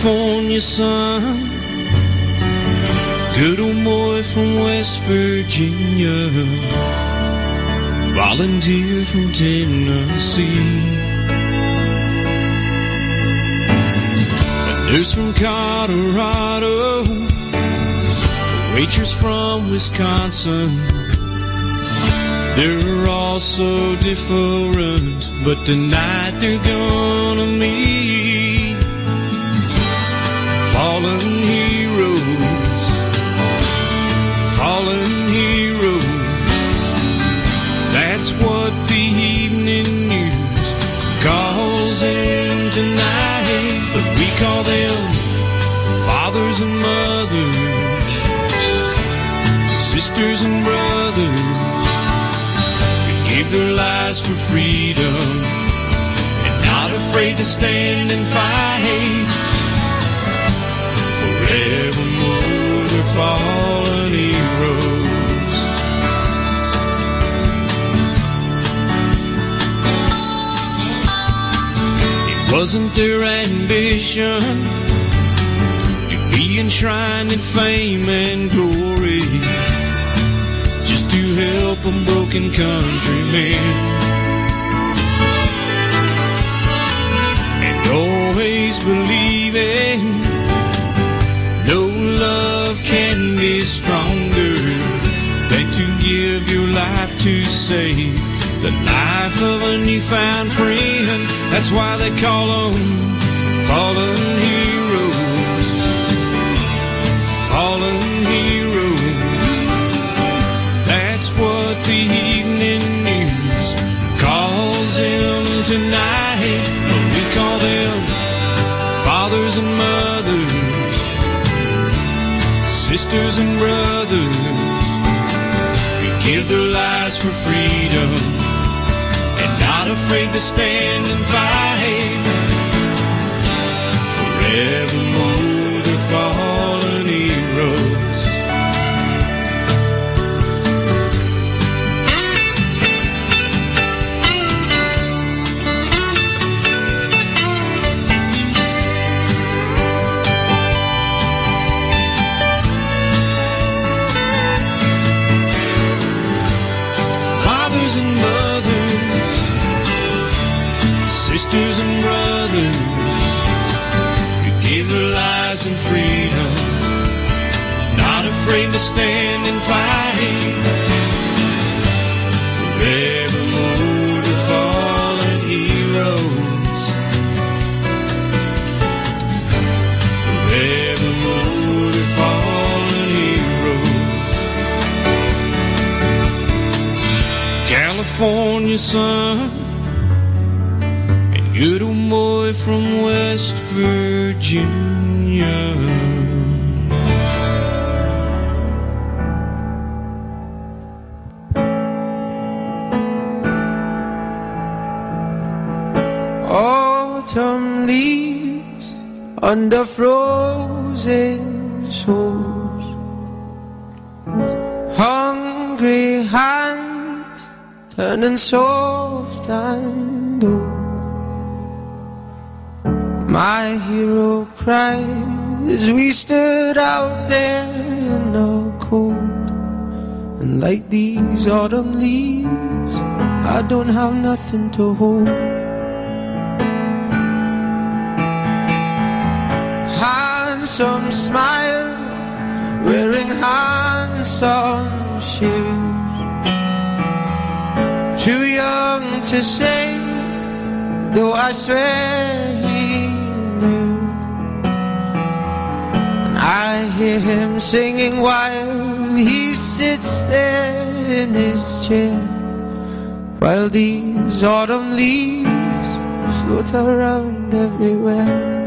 California sun. Good old boy from West Virginia. Volunteer from Tennessee. A nurse from Colorado. Waitress from Wisconsin. They're all so different, but tonight they're gonna meet. Fallen heroes, fallen heroes. That's what the evening news calls them tonight, but we call them fathers and mothers, sisters and brothers gave their lives for freedom and not afraid to stand and fight. Fallen heroes. It wasn't their ambition to be enshrined in fame and glory just to help a broken countryman. Be stronger than to give your life to save the life of a newfound friend. That's why they call them fallen heroes. Sisters and brothers We give their lives for freedom and not afraid to stand and fight. Forevermore, California sun and good old boy from West Virginia. Soft and old. My hero cried as we stood out there in the cold. And like these autumn leaves, I don't have nothing to hold. handsome smile, wearing handsome shoes. To say, though I swear he knew. And I hear him singing while he sits there in his chair, while these autumn leaves float around everywhere.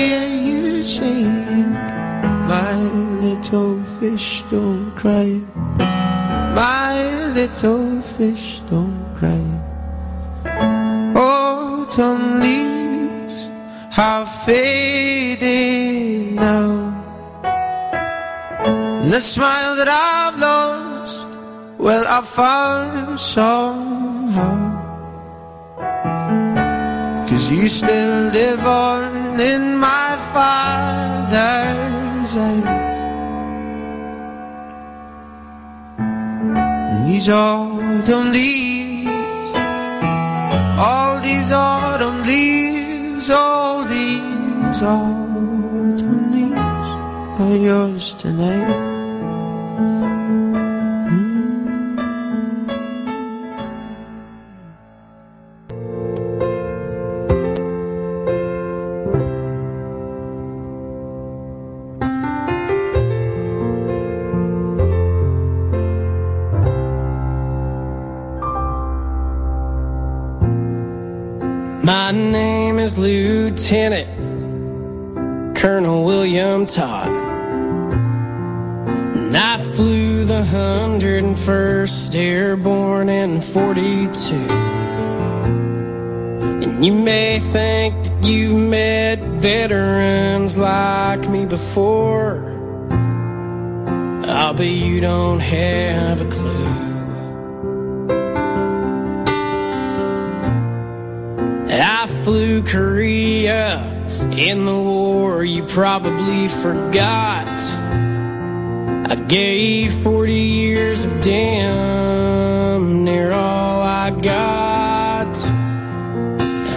Hear you saying, My little fish, don't cry. My little fish, don't cry. Autumn leaves have faded now. And the smile that I've lost, well, I found somehow. Cause you still live on in my father's eyes. And these autumn leaves, all these autumn leaves, all these autumn leaves are yours tonight. And I flew the 101st Airborne in 42. And you may think that you've met veterans like me before. Ah, I'll bet you don't have a clue. I flew Korea in the war you probably forgot. I gave 40 years of damn near all I got.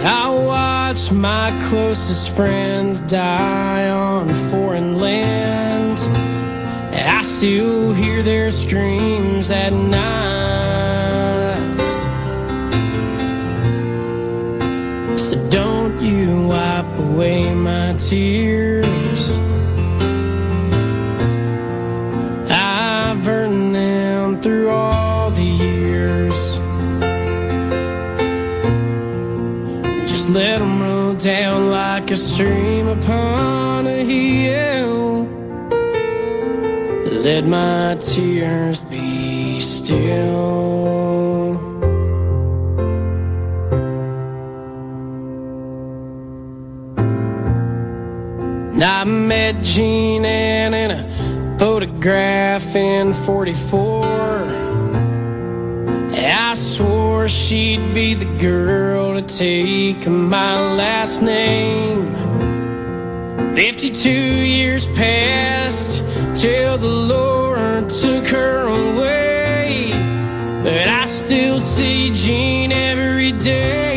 I watched my closest friends die on foreign land. I still hear their screams at night. Tears. I've earned them through all the years. Just let them roll down like a stream upon a hill. Let my tears be still. Met Jean Ann in a photograph in 44. I swore she'd be the girl to take my last name. 52 years passed till the Lord took her away. But I still see Jean every day.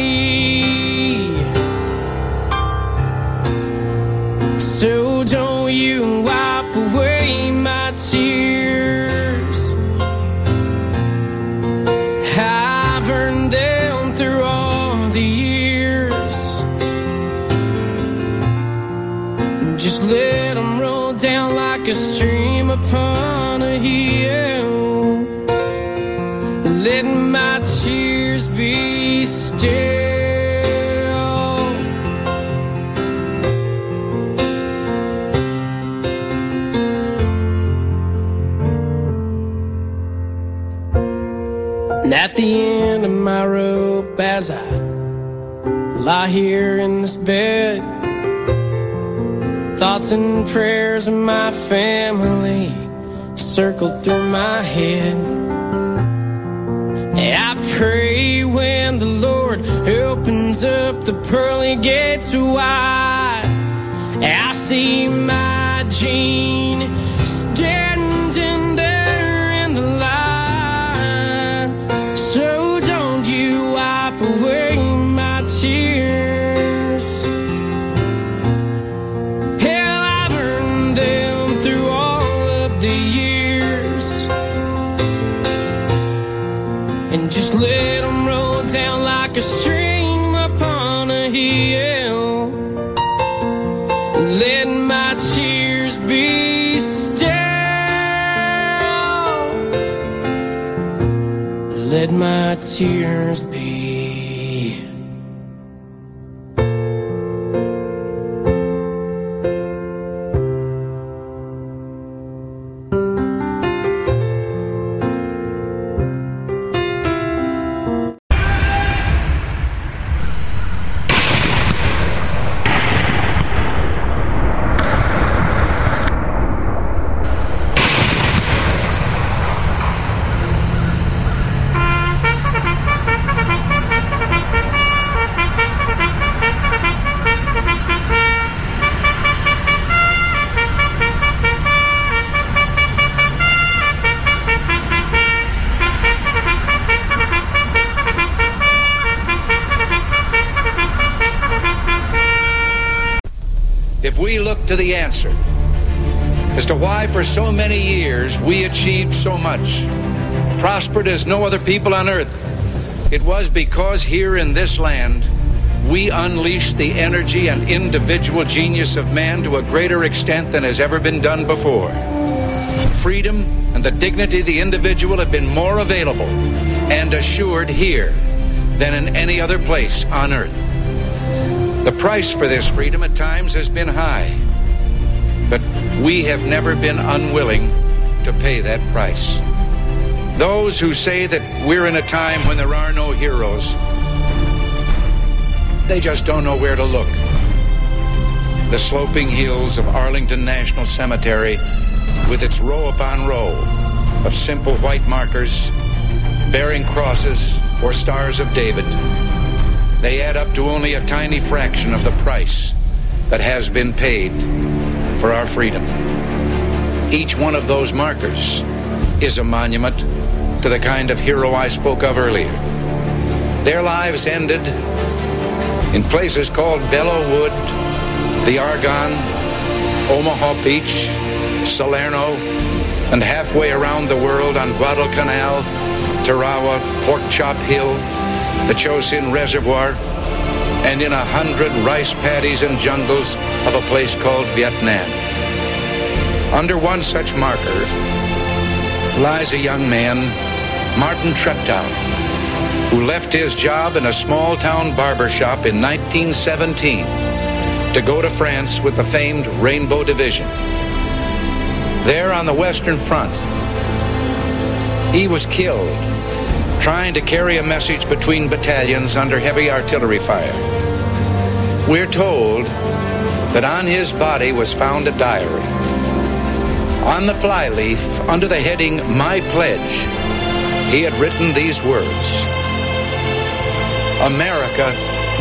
Lie here in this bed, thoughts and prayers of my family circle through my head. And I pray when the Lord opens up the pearly gates wide, I see my Jean tears to the answer as to why for so many years we achieved so much, prospered as no other people on earth. It was because here in this land, we unleashed the energy and individual genius of man to a greater extent than has ever been done before. Freedom and the dignity of the individual have been more available and assured here than in any other place on earth. The price for this freedom at times has been high, we have never been unwilling to pay that price. Those who say that we're in a time when there are no heroes, they just don't know where to look. The sloping hills of Arlington National Cemetery, with its row upon row of simple white markers bearing crosses or stars of David, they add up to only a tiny fraction of the price that has been paid for our freedom. Each one of those markers is a monument to the kind of hero I spoke of earlier. Their lives ended in places called Belleau Wood, the Argonne, Omaha Beach, Salerno, and halfway around the world on Guadalcanal, Tarawa, Pork Chop Hill, the Chosin Reservoir, and in a hundred rice paddies and jungles of a place called Vietnam. Under one such marker lies a young man, Martin Treptow, who left his job in a small town barber shop in 1917 to go to France with the famed Rainbow Division. There on the Western Front, he was killed trying to carry a message between battalions under heavy artillery fire. We're told that on his body was found a diary. On the flyleaf, under the heading My Pledge, he had written these words America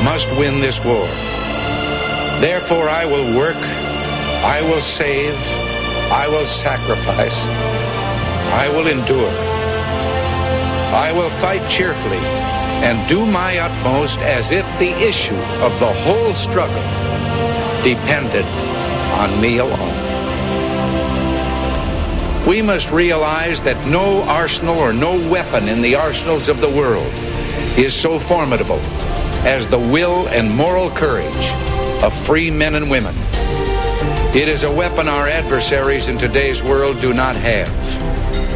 must win this war. Therefore, I will work, I will save, I will sacrifice, I will endure. I will fight cheerfully and do my utmost as if the issue of the whole struggle depended on me alone. We must realize that no arsenal or no weapon in the arsenals of the world is so formidable as the will and moral courage of free men and women. It is a weapon our adversaries in today's world do not have.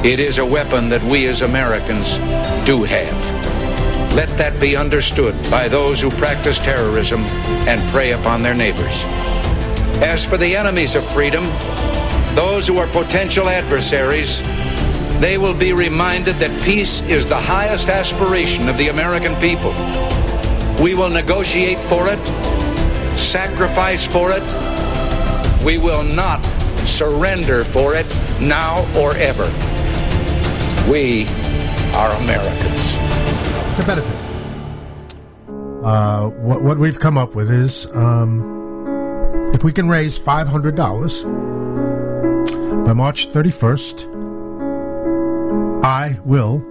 It is a weapon that we as Americans do have. Let that be understood by those who practice terrorism and prey upon their neighbors. As for the enemies of freedom, those who are potential adversaries, they will be reminded that peace is the highest aspiration of the American people. We will negotiate for it, sacrifice for it. We will not surrender for it now or ever. We are Americans. It's a benefit. Uh, what, what we've come up with is um, if we can raise $500 by March 31st, I will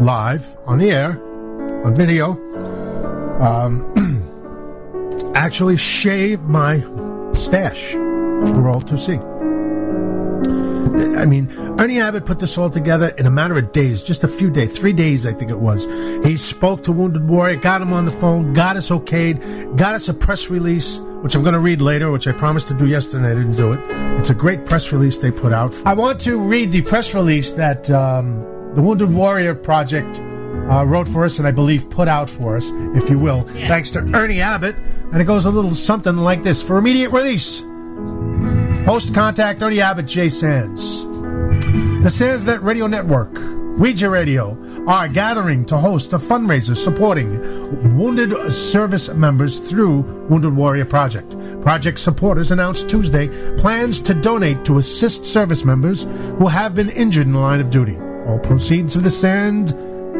live on the air, on video, um, actually shave my stash for all to see. I mean, Ernie Abbott put this all together in a matter of days, just a few days, three days, I think it was. He spoke to Wounded Warrior, got him on the phone, got us okayed, got us a press release, which I'm going to read later, which I promised to do yesterday. I didn't do it. It's a great press release they put out. I want to read the press release that um, the Wounded Warrior Project uh, wrote for us and I believe put out for us, if you will, yeah. thanks to Ernie Abbott. And it goes a little something like this For immediate release, host contact Ernie Abbott, Jay Sands. The Sands Net Radio Network, WEJA Radio, are gathering to host a fundraiser supporting wounded service members through Wounded Warrior Project. Project supporters announced Tuesday plans to donate to assist service members who have been injured in the line of duty. All proceeds of the Sand,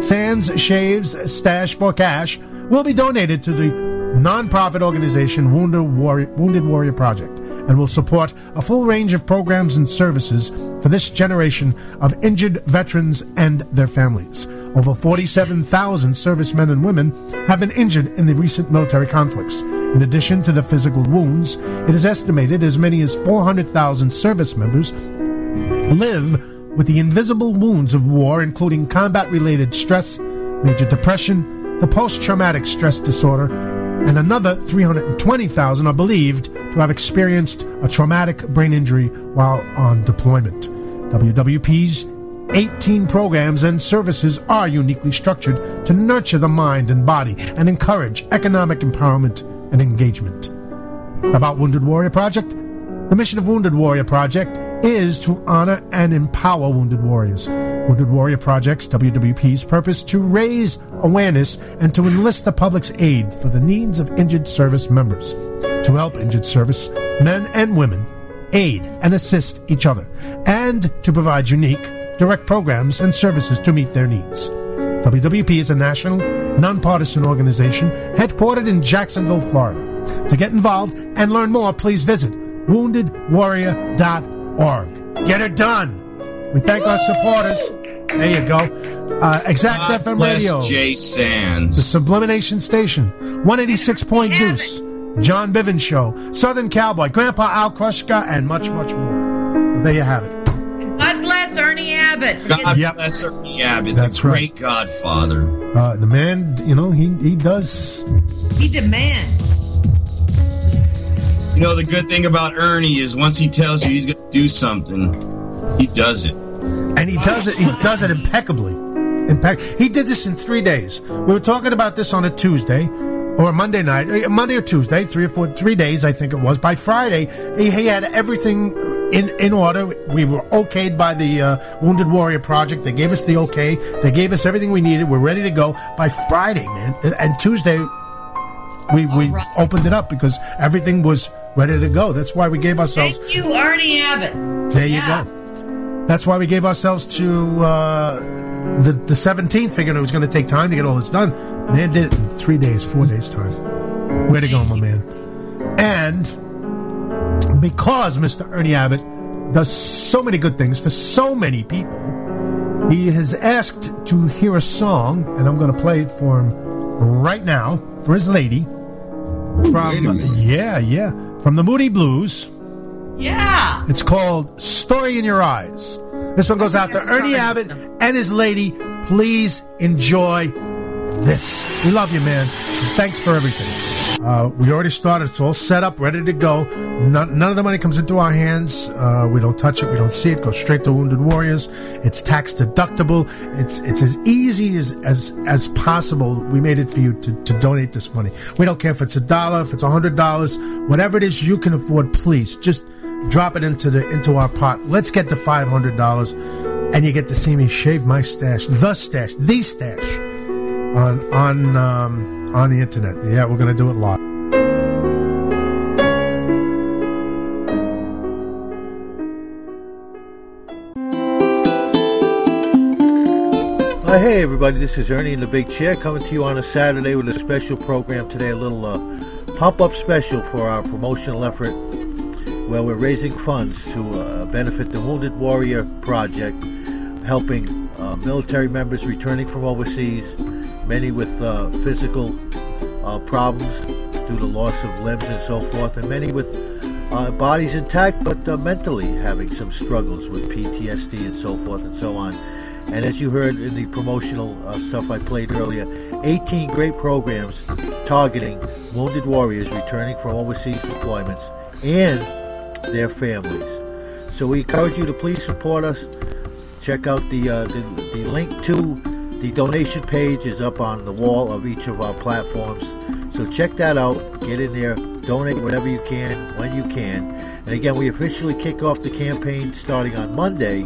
Sands Shaves Stash for Cash will be donated to the nonprofit organization Wounded Warrior, Wounded Warrior Project and will support a full range of programs and services for this generation of injured veterans and their families. Over 47,000 servicemen and women have been injured in the recent military conflicts, In addition to the physical wounds, it is estimated as many as 400,000 service members live with the invisible wounds of war, including combat related stress, major depression, the post traumatic stress disorder, and another 320,000 are believed to have experienced a traumatic brain injury while on deployment. WWP's 18 programs and services are uniquely structured to nurture the mind and body and encourage economic empowerment and engagement. About Wounded Warrior Project? The mission of Wounded Warrior Project is to honor and empower wounded warriors. Wounded Warrior Project's WWP's purpose to raise awareness and to enlist the public's aid for the needs of injured service members, to help injured service men and women aid and assist each other, and to provide unique, direct programs and services to meet their needs. WWP is a national, nonpartisan organization headquartered in Jacksonville, Florida. To get involved and learn more, please visit woundedwarrior.org. Get it done! We thank our supporters. There you go. Uh, exact God FM bless Radio. Jay Sands. The Sublimination Station, 186 Point Deuce, John Bivens Show, Southern Cowboy, Grandpa Al Krushka, and much, much more. Well, there you have it. God bless Ernie Abbott. God Yep. bless Ernie Abbott, That's the right. great godfather. Uh, the man, you know, he, he does. He demands. You know, the good thing about Ernie is once he tells you he's going to do something, he does it. And he does it. He does it impeccably. Impeccable. He did this in three days. We were talking about this on a Tuesday or a Monday night, uh, Monday or Tuesday, three or four, three days, I think it was. By Friday, he, he had everything in in order. We were okayed by the uh, Wounded Warrior Project. They gave us the okay. They gave us everything we needed. We're ready to go by Friday, man. And- And Tuesday, we we right. opened it up because everything was ready to go. That's why we gave ourselves. Thank you, Ernie Abbott. There you go. That's why we gave ourselves to uh, the the 17th, figuring it was going to take time to get all this done. Man did it in three days, four days time. Way to go, my man. And because Mr. Ernie Abbott does so many good things for so many people, he has asked to hear a song, and I'm going to play it for him right now for his lady. From wait a minute. yeah, yeah, from the Moody Blues. Yeah. It's called Story in Your Eyes. This one goes out to Ernie. Abbott and his lady. Please enjoy this. We love you, man. Thanks for everything. Uh, we already started. It's all set up, ready to go. None, none of the money comes into our hands. Uh, we don't touch it. We don't see it. Goes straight to Wounded Warriors. It's tax deductible. It's it's as easy as as as possible. We made it for you to, to donate this money. We don't care if it's a dollar, if it's a hundred dollars, whatever it is you can afford. Please just drop it into the into our pot. Let's get to five hundred dollars, and you get to see me shave my stash, the stash, the stash, on on um, on the internet. Yeah, we're gonna do it live. Uh, hey everybody, this is Ernie in the Big Chair coming to you on a Saturday with a special program today, a little uh, pump-up special for our promotional effort where we're raising funds to uh, benefit the Wounded Warrior Project, helping uh, military members returning from overseas, many with uh, physical uh, problems due to loss of limbs and so forth, and many with uh, bodies intact but uh, mentally having some struggles with PTSD and so forth and so on. And as you heard in the promotional uh, stuff I played earlier, 18 great programs targeting wounded warriors returning from overseas deployments and their families. So we encourage you to please support us. Check out the, uh, the the link to the donation page is up on the wall of each of our platforms. So check that out. Get in there. Donate whatever you can when you can. And again, we officially kick off the campaign starting on Monday,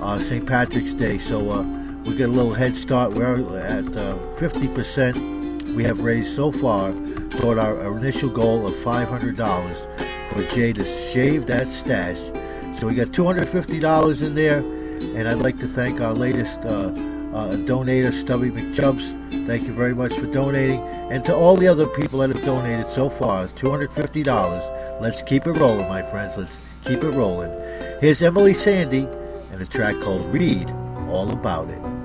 uh, St. Patrick's Day. So uh, we get a little head start. We're at uh, 50%. We have raised so far toward our initial goal of $500 for Jay to shave that stash. So we got $250 in there, and I'd like to thank our latest uh, donator, Stubby McChubbs. Thank you very much for donating, and to all the other people that have donated so far, $250. Let's keep it rolling, my friends. Let's keep it rolling. Here's Emeli Sandé and a track called Read All About It.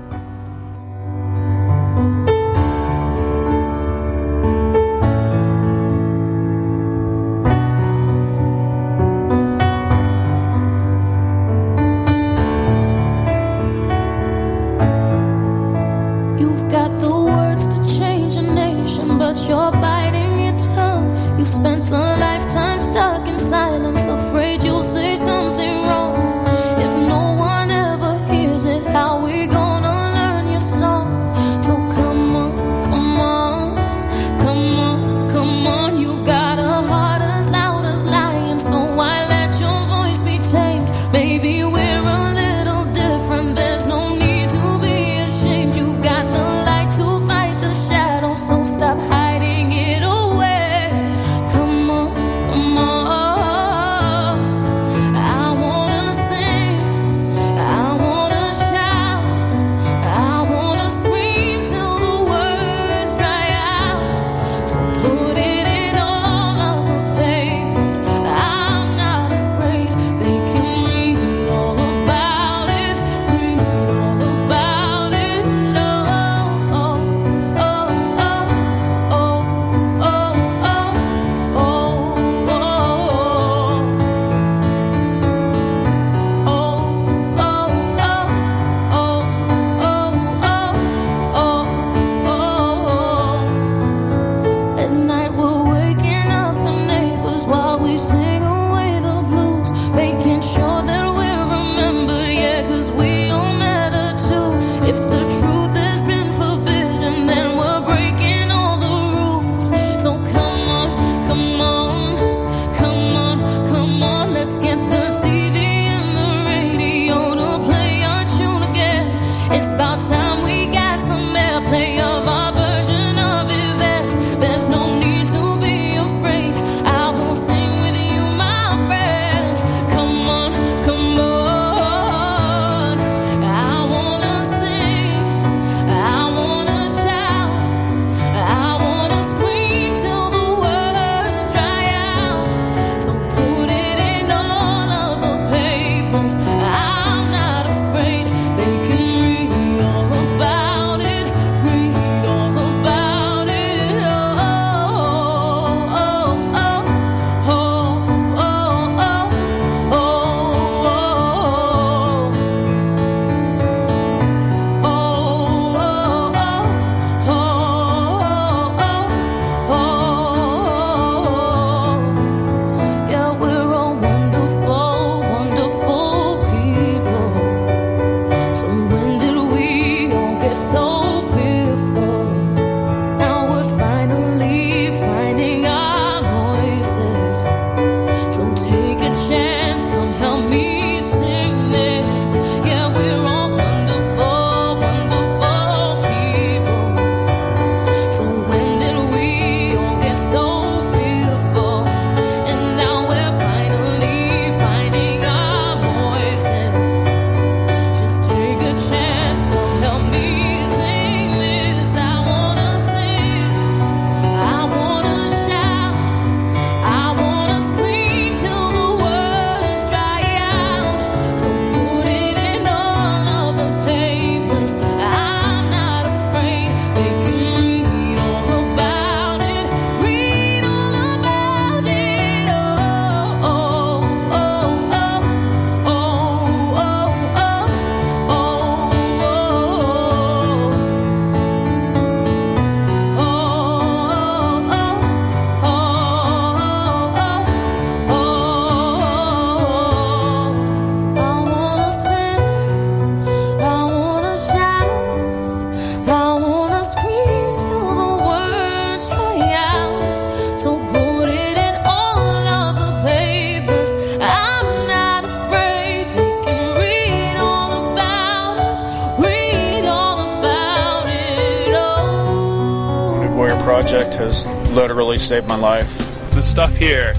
Literally saved my life. The stuff here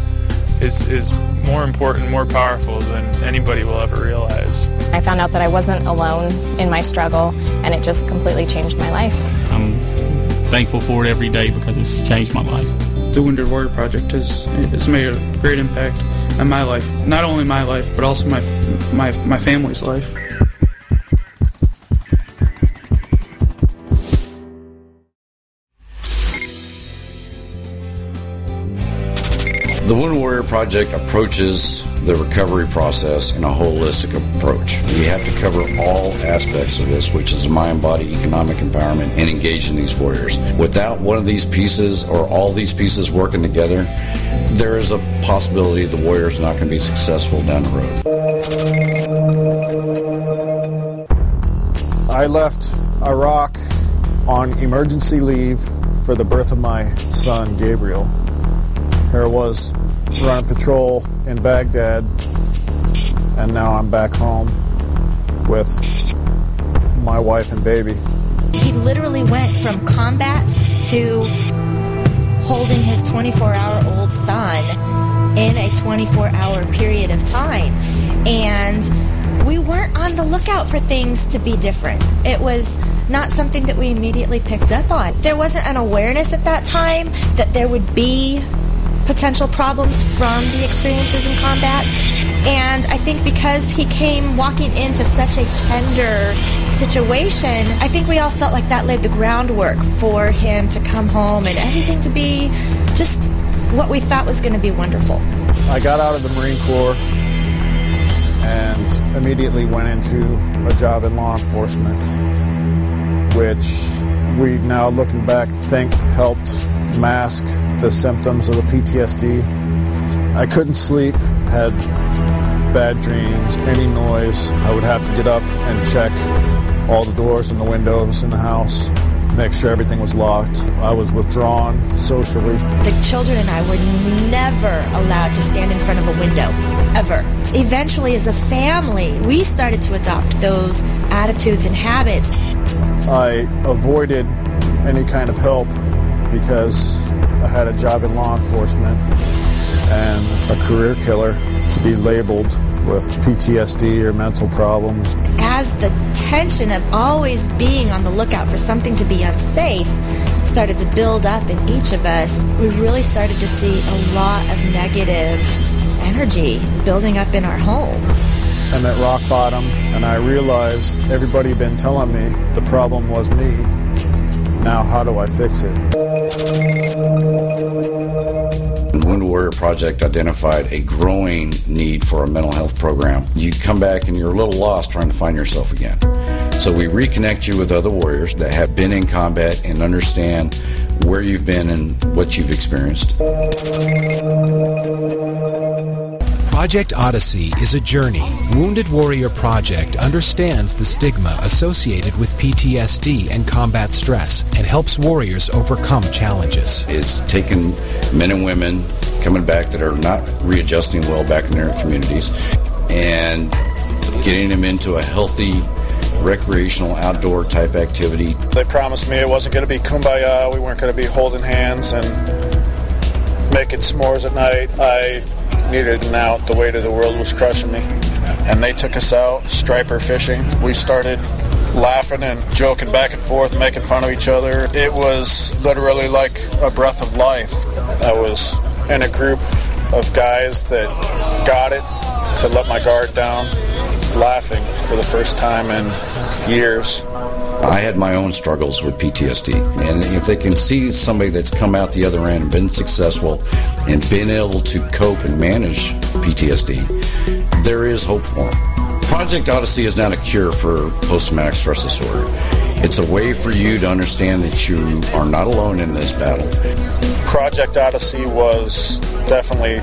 is is more important, more powerful than anybody will ever realize. I found out that I wasn't alone in my struggle, and it just completely changed my life. I'm thankful for it every day because it's changed my life. The Wounded Warrior Project has, has made a great impact on my life. Not only my life, but also my, my, my family's life. Project approaches the recovery process in a holistic approach. We have to cover all aspects of this, which is mind, body, economic empowerment, and engaging these warriors. Without one of these pieces or all these pieces working together, there is a possibility the warrior is not going to be successful down the road. I left Iraq on emergency leave for the birth of my son, Gabriel. Here was running patrol in Baghdad, and now I'm back home with my wife and baby. He literally went from combat to holding his 24 hour old son in a 24 hour period of time. And we weren't on the lookout for things to be different. It was not something that we immediately picked up on. There wasn't an awareness at that time that there would be potential problems from the experiences in combat. And I think because he came walking into such a tender situation, I think we all felt like that laid the groundwork for him to come home and everything to be just what we thought was going to be wonderful. I got out of the Marine Corps and immediately went into a job in law enforcement, which we now looking back think helped mask the symptoms of the PTSD. I couldn't sleep, had bad dreams, any noise. I would have to get up and check all the doors and the windows in the house, make sure everything was locked. I was withdrawn socially. The children and I were never allowed to stand in front of a window, ever. Eventually, as a family, we started to adopt those attitudes and habits. I avoided any kind of help because I had a job in law enforcement and a career killer to be labeled with PTSD or mental problems. As the tension of always being on the lookout for something to be unsafe started to build up in each of us, we really started to see a lot of negative energy building up in our home. I'm at rock bottom, and I realized everybody had been telling me the problem was me. Now, how do I fix it? The Wounded Warrior Project identified a growing need for a mental health program. You come back and you're a little lost trying to find yourself again. So we reconnect you with other warriors that have been in combat and understand where you've been and what you've experienced. Project Odyssey is a journey. Wounded Warrior Project understands the stigma associated with PTSD and combat stress and helps warriors overcome challenges. It's taken men and women coming back that are not readjusting well back in their communities and getting them into a healthy recreational outdoor type activity. They promised me it wasn't going to be kumbaya, we weren't going to be holding hands and making s'mores at night. I needed an out. The weight of the world was crushing me. And they took us out striper fishing. We started laughing and joking back and forth, making fun of each other. It was literally like a breath of life. I was in a group of guys that got it, could let my guard down, laughing for the first time in years. I had my own struggles with PTSD. And if they can see somebody that's come out the other end and been successful and been able to cope and manage PTSD, there is hope for them. Project Odyssey is not a cure for post traumatic stress disorder. It's a way for you to understand that you are not alone in this battle. Project Odyssey was definitely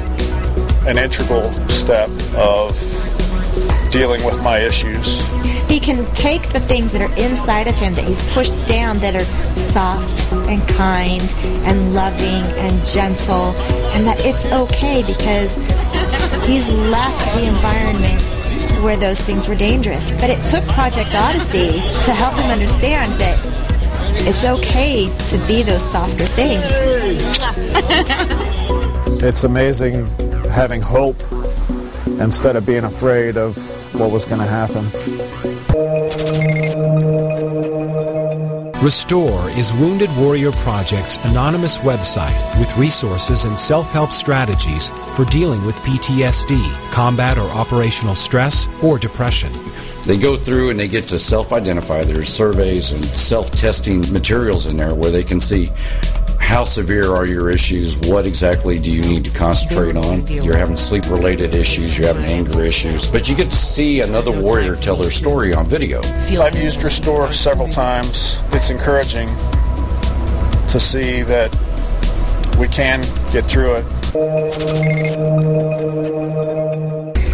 an integral step of dealing with my issues. He can take the things that are inside of him that he's pushed down that are soft and kind and loving and gentle, and that it's okay because he's left the environment where those things were dangerous. But it took Project Odyssey to help him understand that it's okay to be those softer things. It's amazing having hope instead of being afraid of what was going to happen. Restore is Wounded Warrior Project's anonymous website with resources and self help strategies for dealing with PTSD, combat or operational stress, or depression. They go through and they get to self identify. There's surveys and self testing materials in there where they can see how severe are your issues? What exactly do you need to concentrate on? You're having sleep related issues, you're having anger issues, but you get to see another warrior tell their story on video. I've used Restore several times. It's encouraging to see that we can get through it.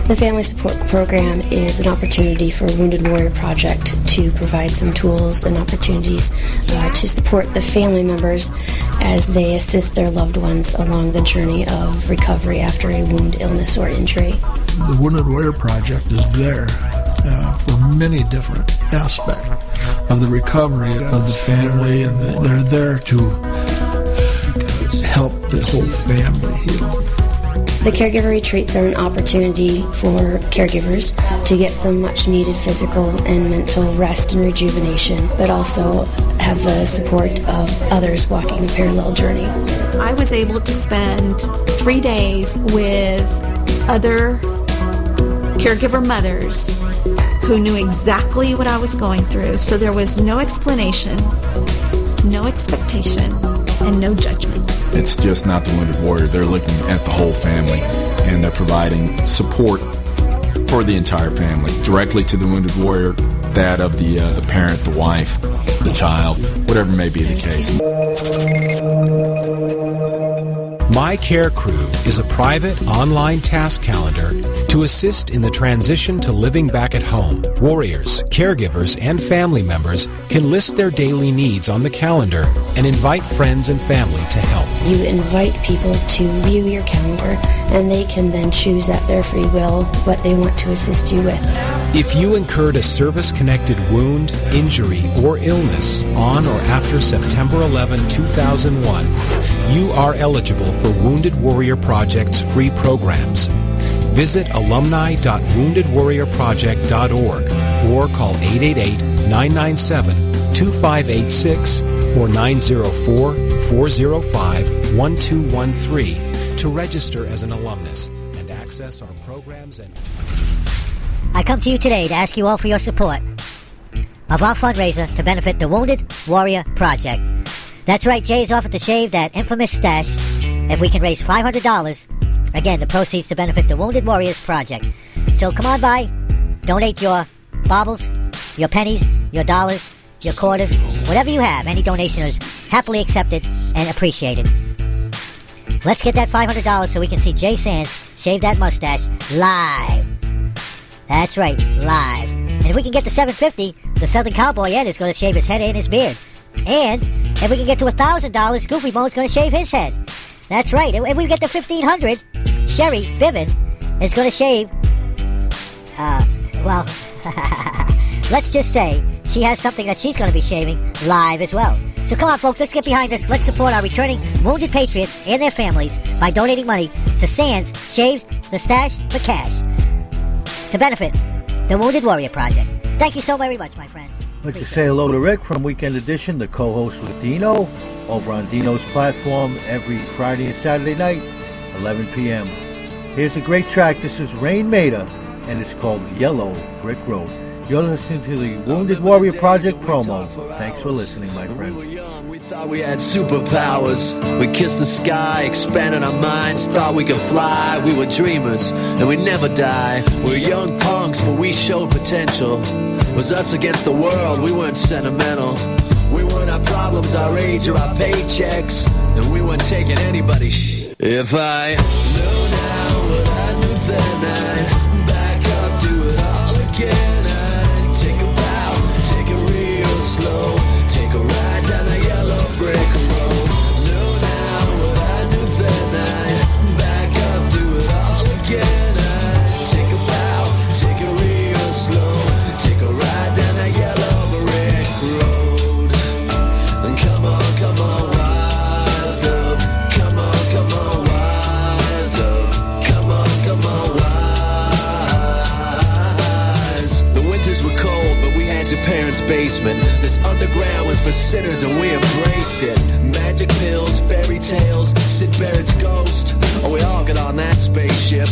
The Family Support Program is an opportunity for Wounded Warrior Project to provide some tools and opportunities uh, to support the family members as they assist their loved ones along the journey of recovery after a wound, illness, or injury. The Wounded Warrior Project is there uh, for many different aspects of the recovery of the family, and they're there to help this whole family heal. The caregiver retreats are an opportunity for caregivers to get some much needed physical and mental rest and rejuvenation, but also have the support of others walking a parallel journey. I was able to spend three days with other caregiver mothers who knew exactly what I was going through, so there was no explanation, no expectation, and no judgment. It's just not the wounded warrior. They're looking at the whole family and they're providing support for the entire family directly to the wounded warrior, that of the uh, the parent, the wife, the child, whatever may be the case. My Care Crew is a private online task calendar to assist in the transition to living back at home. Warriors, caregivers, and family members can list their daily needs on the calendar and invite friends and family to help. You invite people to view your calendar, and they can then choose at their free will what they want to assist you with. If you incurred a service connected wound, injury, or illness on or after September 11, 2001, you are eligible for Wounded Warrior Project's free programs. Visit alumni.woundedwarriorproject.org or call 888 997 2586 or 904 405 1213 to register as an alumnus and access our programs and. I come to you today to ask you all for your support of our fundraiser to benefit the Wounded Warrior Project. That's right, Jay's offered to shave that infamous stash if we can raise $500. Again, the proceeds to benefit the Wounded Warriors Project. So come on by, donate your baubles, your pennies, your dollars, your quarters, whatever you have. Any donation is happily accepted and appreciated. Let's get that $500 so we can see Jay Sands shave that mustache live. That's right, live. And if we can get to 750, the Southern Cowboy Ed is going to shave his head and his beard. And if we can get to $1,000, Goofy Bone's going to shave his head. That's right. And If we get to 1500, Sherry Bivin is going to shave. Uh, well, let's just say she has something that she's going to be shaving live as well. So come on, folks, let's get behind this. Let's support our returning wounded patriots and their families by donating money to Sands Shaves the Stash for Cash to benefit the Wounded Warrior Project. Thank you so very much, my friends. I'd like to say hello to Rick from Weekend Edition, the co-host with Dino, over on Dino's platform every Friday and Saturday night, 11 p.m. Here's a great track. This is Raine Maida, and it's called Yellow Brick Road. You're listening to the Wounded Warrior Project promo. Thanks for listening, my friend. We, young, we Thought we had superpowers. We kissed the sky, expanded our minds, thought we could fly. We were dreamers, and we never die. We're young punks, but we showed potential. Was us against the world, we weren't sentimental. We weren't our problems, our age, or our paychecks. And we weren't taking anybody's shit. If I I basement. This underground was for sinners and we embraced it. Magic pills, fairy tales, Syd Barrett's ghost. Oh, we all got on that spaceship.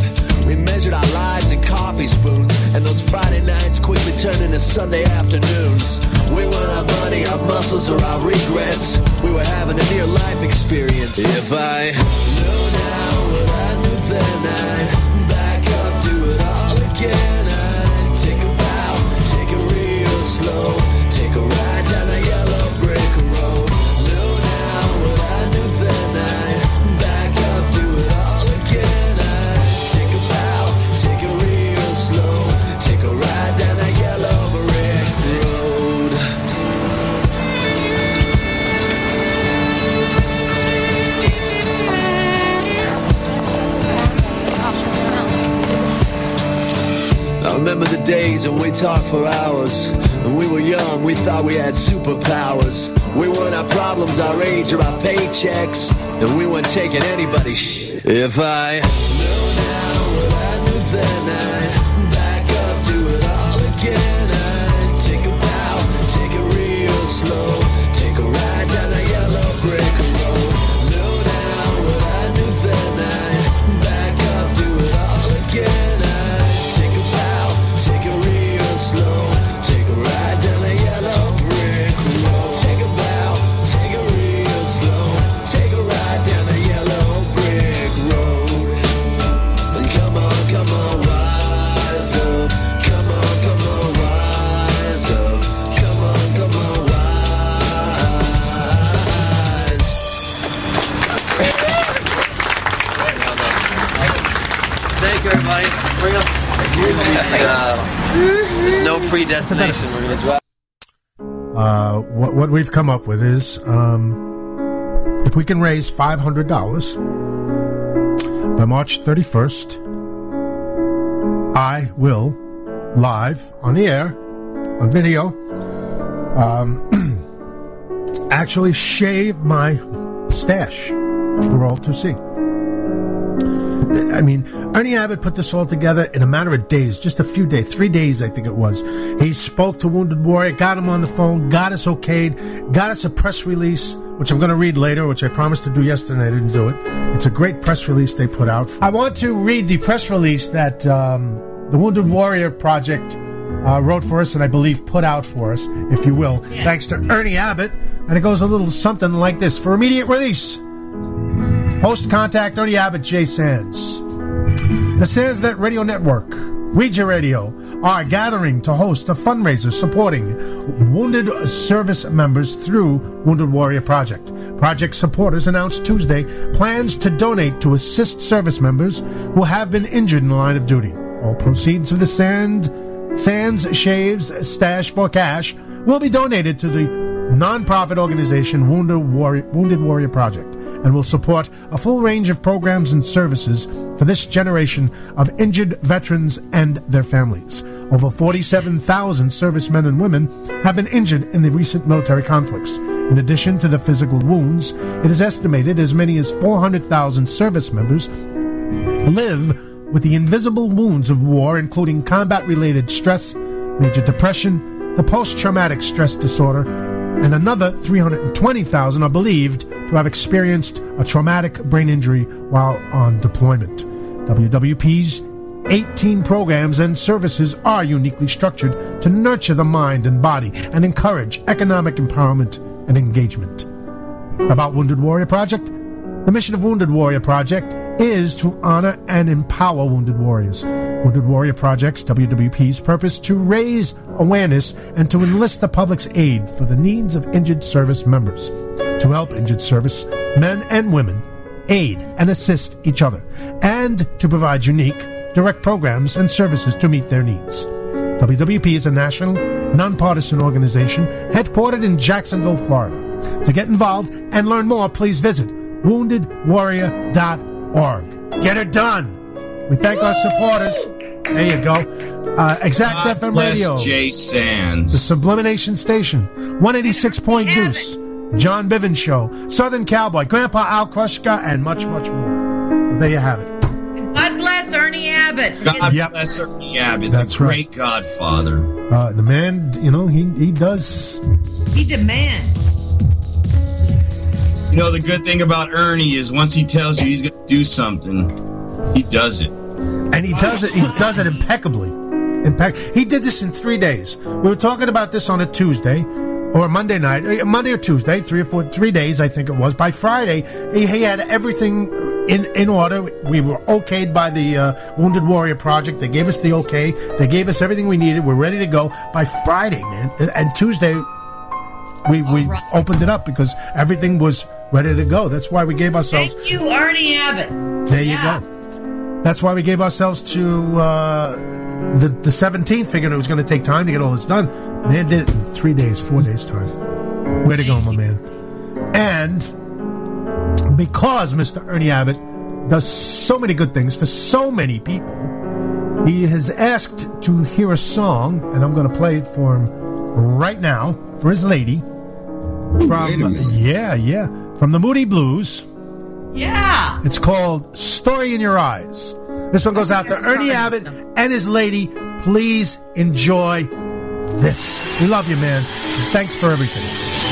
We measured our lives in coffee spoons, and those Friday nights quickly turned into Sunday afternoons. We weren't our money, our muscles, or our regrets. We were having a near life experience. If I knew now what I knew then, I'd back up, do it all again. I'd take a bow, take it real slow, remember the days when we talked for hours. When we were young, we thought we had superpowers. We weren't our problems, our age, or our paychecks. And we weren't taking anybody's shit. If I knew now what I knew then, I'd There's no predestination. Uh, what, what we've come up with is um, if we can raise $500 by March 31st, I will live on the air, on video, um, actually shave my stash for all to see. I mean, Ernie Abbott put this all together in a matter of days, just a few days, three days, I think it was. He spoke to Wounded Warrior, got him on the phone, got us okayed, got us a press release, which I'm going to read later, which I promised to do yesterday. and I didn't do it. It's a great press release they put out. I want to read the press release that um, the Wounded Warrior Project uh, wrote for us and I believe put out for us, if you will, thanks to Ernie Abbott. And it goes a little something like this For immediate release, host contact Ernie Abbott, J. Sands. The Sandsnet Radio Network, WEJA Radio, are gathering to host a fundraiser supporting wounded service members through Wounded Warrior Project. Project supporters announced Tuesday plans to donate to assist service members who have been injured in the line of duty. All proceeds of the Sand Sands Shaves Stash for Cash will be donated to the nonprofit organization Wounded Warrior, Wounded Warrior Project and will support a full range of programs and services for this generation of injured veterans and their families. Over 47,000 servicemen and women have been injured in the recent military conflicts. In addition to the physical wounds, it is estimated as many as 400,000 service members live with the invisible wounds of war, including combat related stress, major depression, the post traumatic stress disorder, and another 320,000 are believed to have experienced a traumatic brain injury while on deployment. WWP's 18 programs and services are uniquely structured to nurture the mind and body and encourage economic empowerment and engagement. About Wounded Warrior Project? The mission of Wounded Warrior Project is to honor and empower wounded warriors. Wounded Warrior Project's WWP's purpose to raise awareness and to enlist the public's aid for the needs of injured service members, to help injured service men and women aid and assist each other, and to provide unique, direct programs and services to meet their needs. WWP is a national, nonpartisan organization headquartered in Jacksonville, Florida. To get involved and learn more, please visit woundedwarrior.org. Get it done. We thank our supporters. There you go. Uh, exact God FM bless Radio. Jay Sands. The Sublimination Station. 186 Point Deuce. John Bivens Show. Southern Cowboy. Grandpa Al Krushka, and much, much more. Well, there you have it. God bless bless Ernie Abbott. God Yep. bless Ernie Abbott, That's the right. great godfather. Uh, the man, you know, he he does. He demands. You know, the good thing about Ernie is once he tells you he's going to do something, he does it. And he does it. He does it impeccably. Impeccable. He did this in three days. We were talking about this on a Tuesday or Monday night, uh, Monday or Tuesday, three or four, three days, I think it was. By Friday, he, he had everything in in order. We were okayed by the uh, Wounded Warrior Project. They gave us the okay. They gave us everything we needed. We're ready to go by Friday, man. And- And Tuesday, we we opened it up because everything was ready to go. That's why we gave ourselves. Thank you, Ernie Abbott. There you go. That's why we gave ourselves to uh, the the seventeenth, figuring it was going to take time to get all this done. Man did it in three days, four days time. Way to go, my man! And because Mr. Ernie Abbott does so many good things for so many people, he has asked to hear a song, and I'm going to play it for him right now for his lady. From yeah, yeah, from the Moody Blues. Yeah. It's called Story in Your Eyes. This one goes out to Ernie Abbott and his lady. Please enjoy this. We love you, man. Thanks for everything.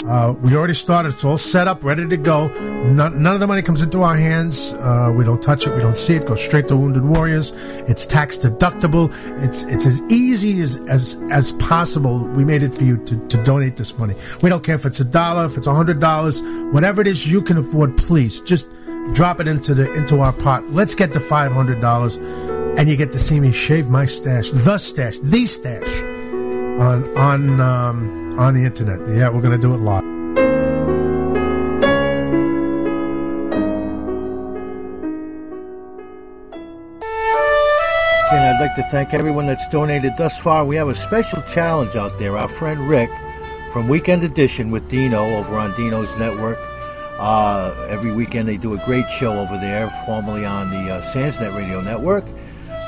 Uh, we already started. It's all set up, ready to go. None, none of the money comes into our hands. Uh, we don't touch it. We don't see it. Goes straight to Wounded Warriors. It's tax deductible. It's it's as easy as as as possible. We made it for you to, to donate this money. We don't care if it's a dollar, if it's a hundred dollars, whatever it is you can afford. Please just drop it into the into our pot. Let's get to five hundred dollars, and you get to see me shave my stash, the stash, the stash, on on um, on the internet. Yeah, we're gonna do it live. And I'd like to thank everyone that's donated thus far. We have a special challenge out there. Our friend Rick from Weekend Edition with Dino over on Dino's network. Uh, every weekend they do a great show over there, formerly on the uh, Sandsnet Radio Network.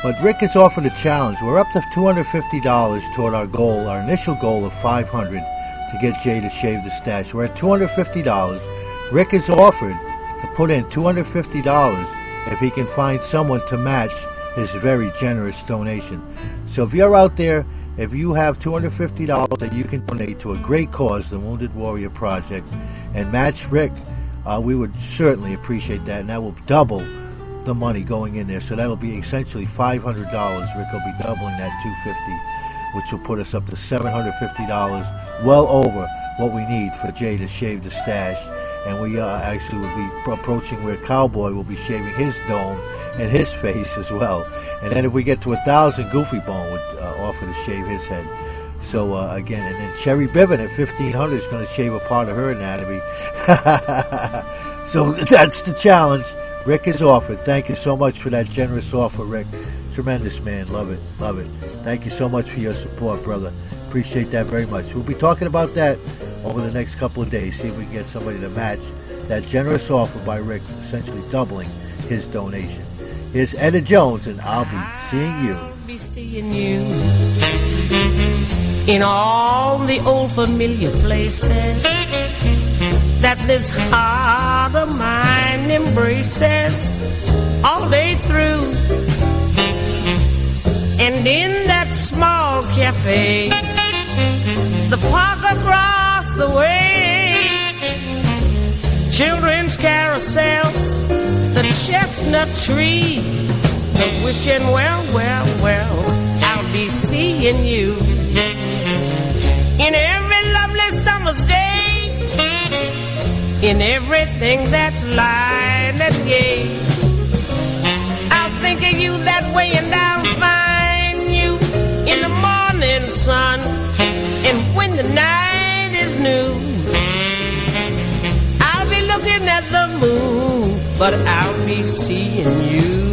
But Rick has offered a challenge. We're up to $250 toward our goal, our initial goal of $500 to get Jay to shave the stash. We're at $250. Rick has offered to put in $250 if he can find someone to match his very generous donation. So if you're out there, if you have $250 that you can donate to a great cause, the Wounded Warrior Project, and match Rick, uh, we would certainly appreciate that, and that will double the money going in there. So that'll be essentially $500. Rick will be doubling that 250 which will put us up to $750, well over what we need for Jay to shave the stash. And we uh, actually will be approaching where Cowboy will be shaving his dome and his face as well. And then if we get to a thousand, Goofy Bone would uh, offer to shave his head. So uh, again, and then Sherry Bibbin at 1500 is going to shave a part of her anatomy. so that's the challenge. Rick is offered. Thank you so much for that generous offer, Rick. Tremendous man. Love it. Love it. Thank you so much for your support, brother. Appreciate that very much. We'll be talking about that over the next couple of days. See if we can get somebody to match that generous offer by Rick, essentially doubling his donation. Here's Etta Jones, and I'll be seeing you. be seeing you in all the old familiar places that this heart of mine embraces all day through. And in that small cafe, the park across the way, children's carousels, the chestnut tree, the wishing, well, well, well, I'll be seeing you in every lovely summer's day, in everything that's light and gay. I'll think of you that way and I'll find you in the morning sun and when the night is new. I'll be looking at the moon, but I'll be seeing you.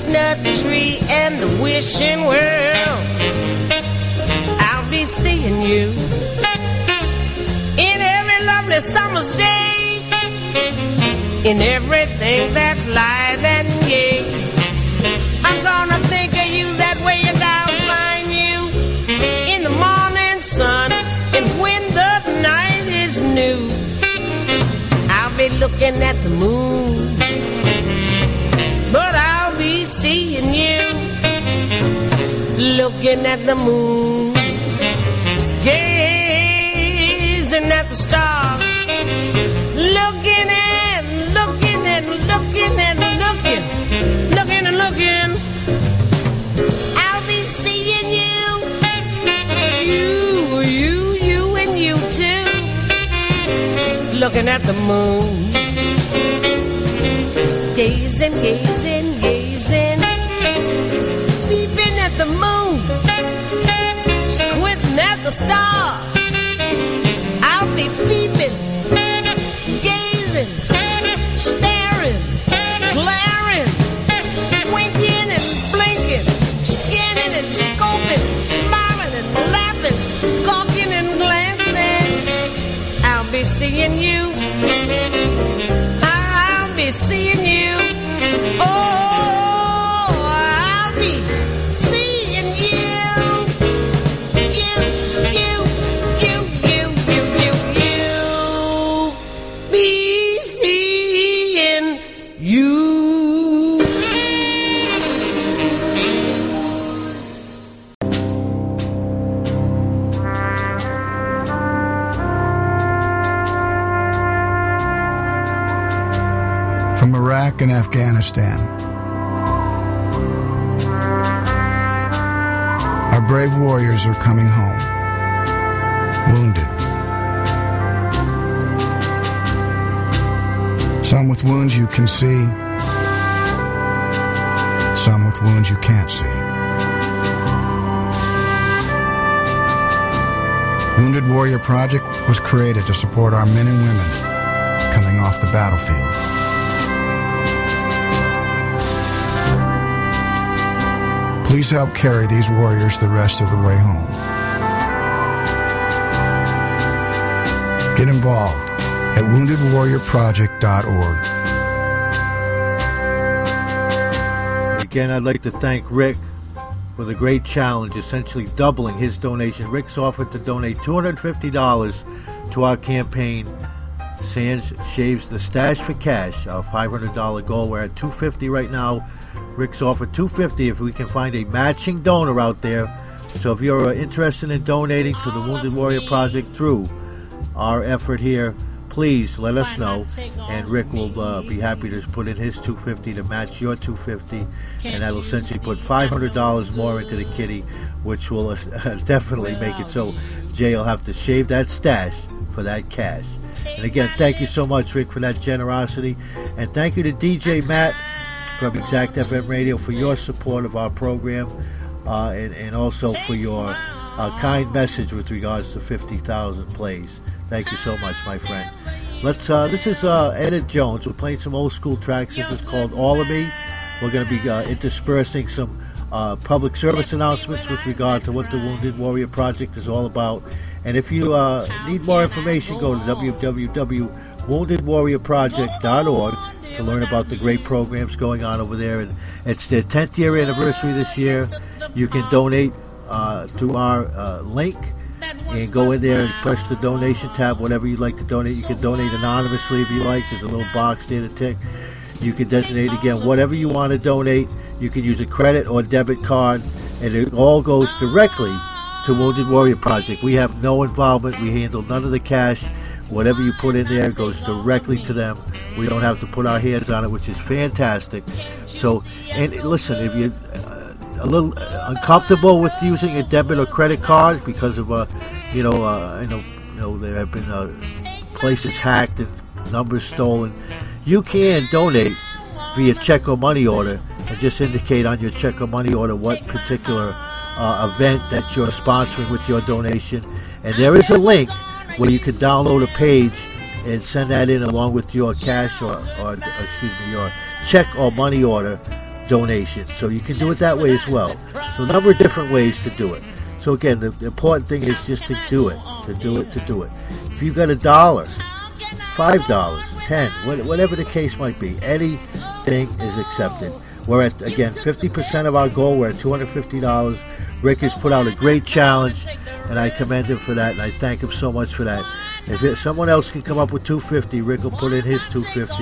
Chestnut tree, and the wishing well. I'll be seeing you in every lovely summer's day, in everything that's light and gay. I'm gonna think of you that way, and I'll find you in the morning sun, and when the night is new, I'll be looking at the moon, looking at the moon, gazing at the stars, looking and looking and looking and looking, looking and looking. I'll be seeing you, you, you, you, and you too, looking at the moon, gazing, gazing, stars. I'll be peeping, gazing, staring, glaring, winking and blinking, scanning and scoping, smiling and laughing, gawking and glancing. I'll be seeing you. Can see, some with wounds you can't see. Wounded Warrior Project was created to support our men and women coming off the battlefield. Please help carry these warriors the rest of the way home. Get involved at woundedwarriorproject.org. Again, I'd like to thank Rick for the great challenge, essentially doubling his donation. Rick's offered to donate $250 to our campaign. Sands shaves the stash for cash, our $500 goal. We're at 250 right now. Rick's offered 250 if we can find a matching donor out there. So if you're interested in donating to the Wounded Warrior Project through our effort here, please let us know, and Rick will uh, be happy to put in his 250 to match your 250, and that'll essentially put $500 more into the kitty, which will uh, definitely make it so Jay will have to shave that stash for that cash. And again, thank you so much, Rick, for that generosity, and thank you to DJ Matt from Exact FM Radio for your support of our program, uh, and, and also for your uh, kind message with regards to 50,000 plays. Thank you so much, my friend. Let's. Uh, this is uh, Etta Jones. We're playing some old school tracks. This is called All of Me. We're going to be uh, interspersing some uh, public service announcements with regard to what the Wounded Warrior Project is all about. And if you uh, need more information, go to www.woundedwarriorproject.org to learn about the great programs going on over there. And it's their 10th year anniversary this year. You can donate uh, to our uh, link and go in there and press the donation tab, whatever you'd like to donate. You can donate anonymously if you like. There's a little box there to tick. You can designate again whatever you want to donate. You can use a credit or debit card, and it all goes directly to Wounded Warrior Project. We have no involvement. We handle none of the cash. Whatever you put in there goes directly to them. We don't have to put our hands on it, which is fantastic. So, and listen, if you're uh, a little uncomfortable with using a debit or credit card because of, uh, you know, uh, I know, you know there have been uh, places hacked and numbers stolen. You can donate via check or money order and just indicate on your check or money order what particular uh, event that you're sponsoring with your donation. And there is a link where you can download a page and send that in along with your cash or, or excuse me, your check or money order donation. So you can do it that way as well. So a number of different ways to do it. So again, the, the important thing is just to do it, to do it, to do it. If you've got a dollar, five dollars, ten, whatever the case might be, anything is accepted. We're at again 50% of our goal. We're at $250. Rick has put out a great challenge, and I commend him for that, and I thank him so much for that. If someone else can come up with 250, Rick will put in his 250,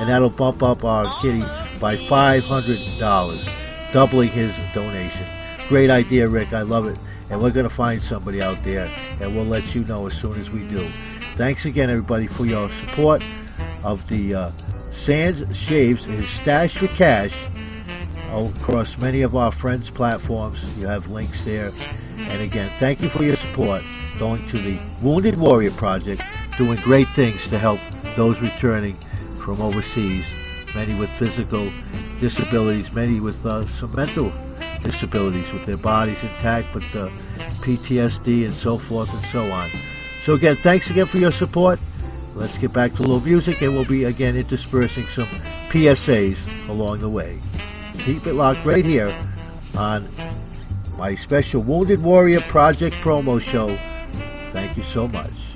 and that'll bump up our kitty by $500, doubling his donation. Great idea, Rick. I love it. And we're going to find somebody out there, and we'll let you know as soon as we do. Thanks again, everybody, for your support of the uh, Sands Shaves is Stash for Cash across many of our friends' platforms. You have links there. And again, thank you for your support going to the Wounded Warrior Project, doing great things to help those returning from overseas, many with physical disabilities, many with uh, some mental disabilities with their bodies intact, but uh, PTSD and so forth and so on. So again, thanks again for your support. Let's get back to a little music, and we'll be again interspersing some PSAs along the way. Keep it locked right here on my special Wounded Warrior Project promo show. Thank you so much.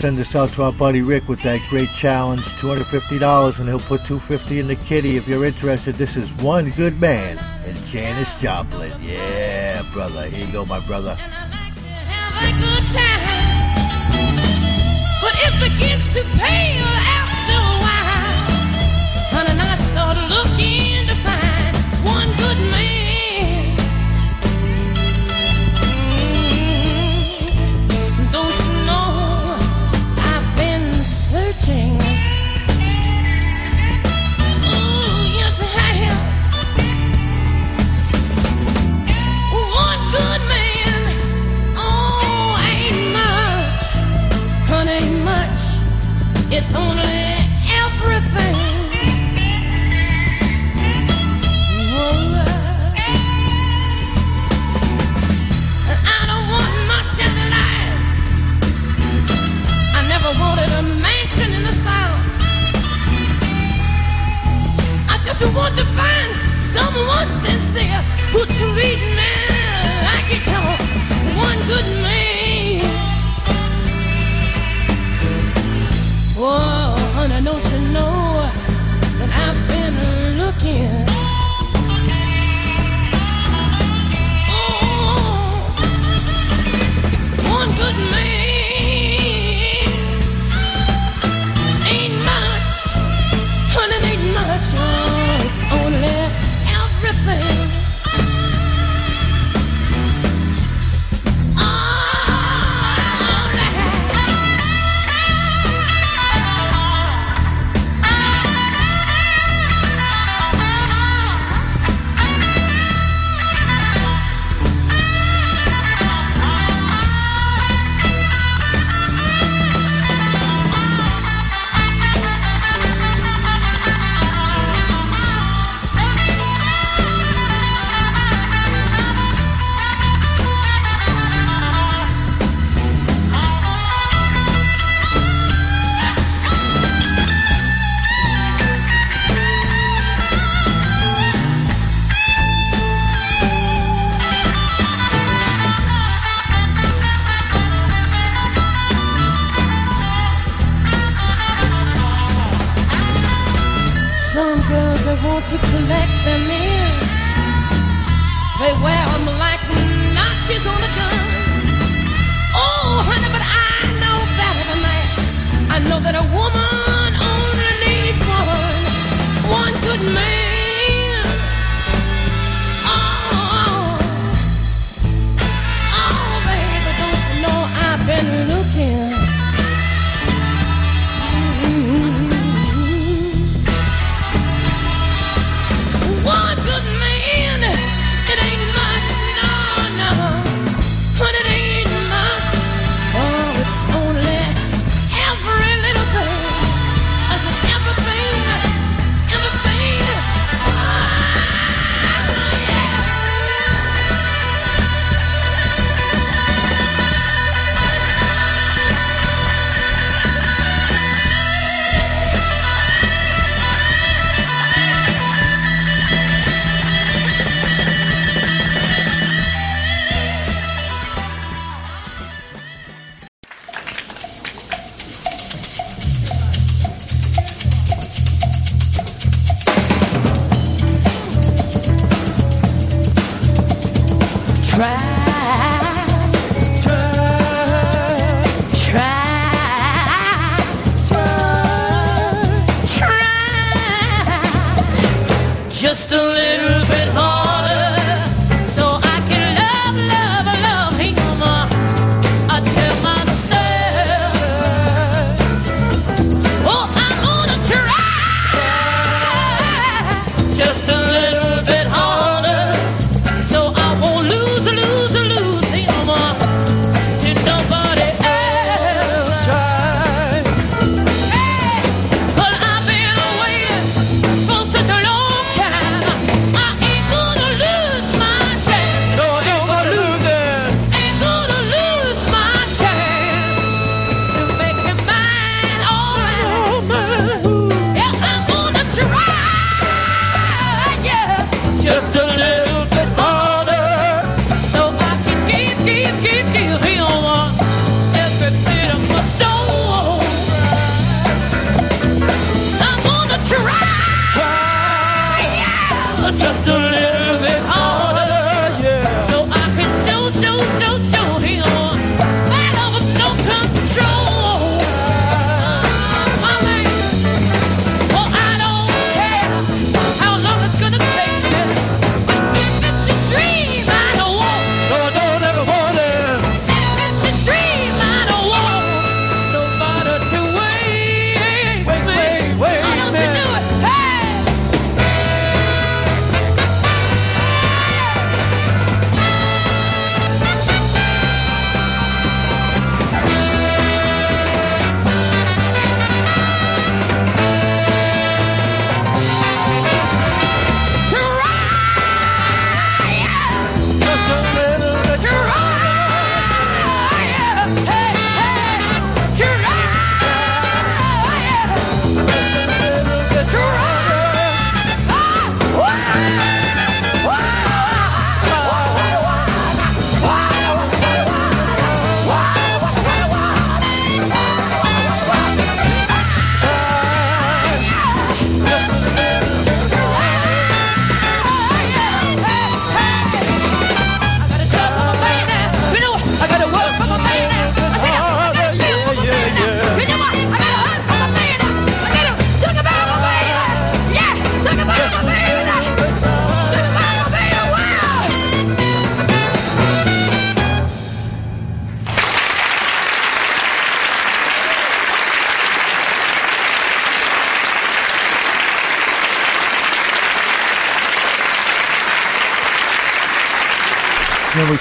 send this out to our buddy Rick with that great challenge, $250, and he'll put 250 in the kitty. If you're interested, this is One Good Man and Janis Joplin. Yeah, brother. Here you go, my brother. And I like to have a good time, but it begins to.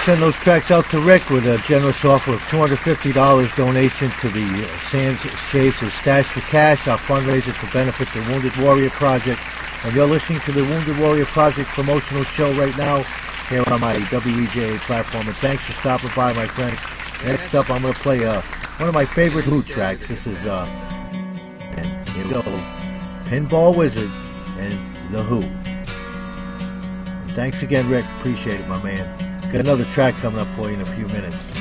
send those tracks out to Rick with a generous offer of $250 donation to the uh, Sands Shapes and Stash for Cash, our fundraiser to benefit the Wounded Warrior Project. And you're listening to the Wounded Warrior Project promotional show right now here on my WEJA platform. And thanks for stopping by, my friends. Next up, I'm going to play uh, one of my favorite Who tracks. This is, uh, and here we go, Pinball Wizard and The Who. And thanks again, Rick. Appreciate it, my man. Got another track coming up for you in a few minutes.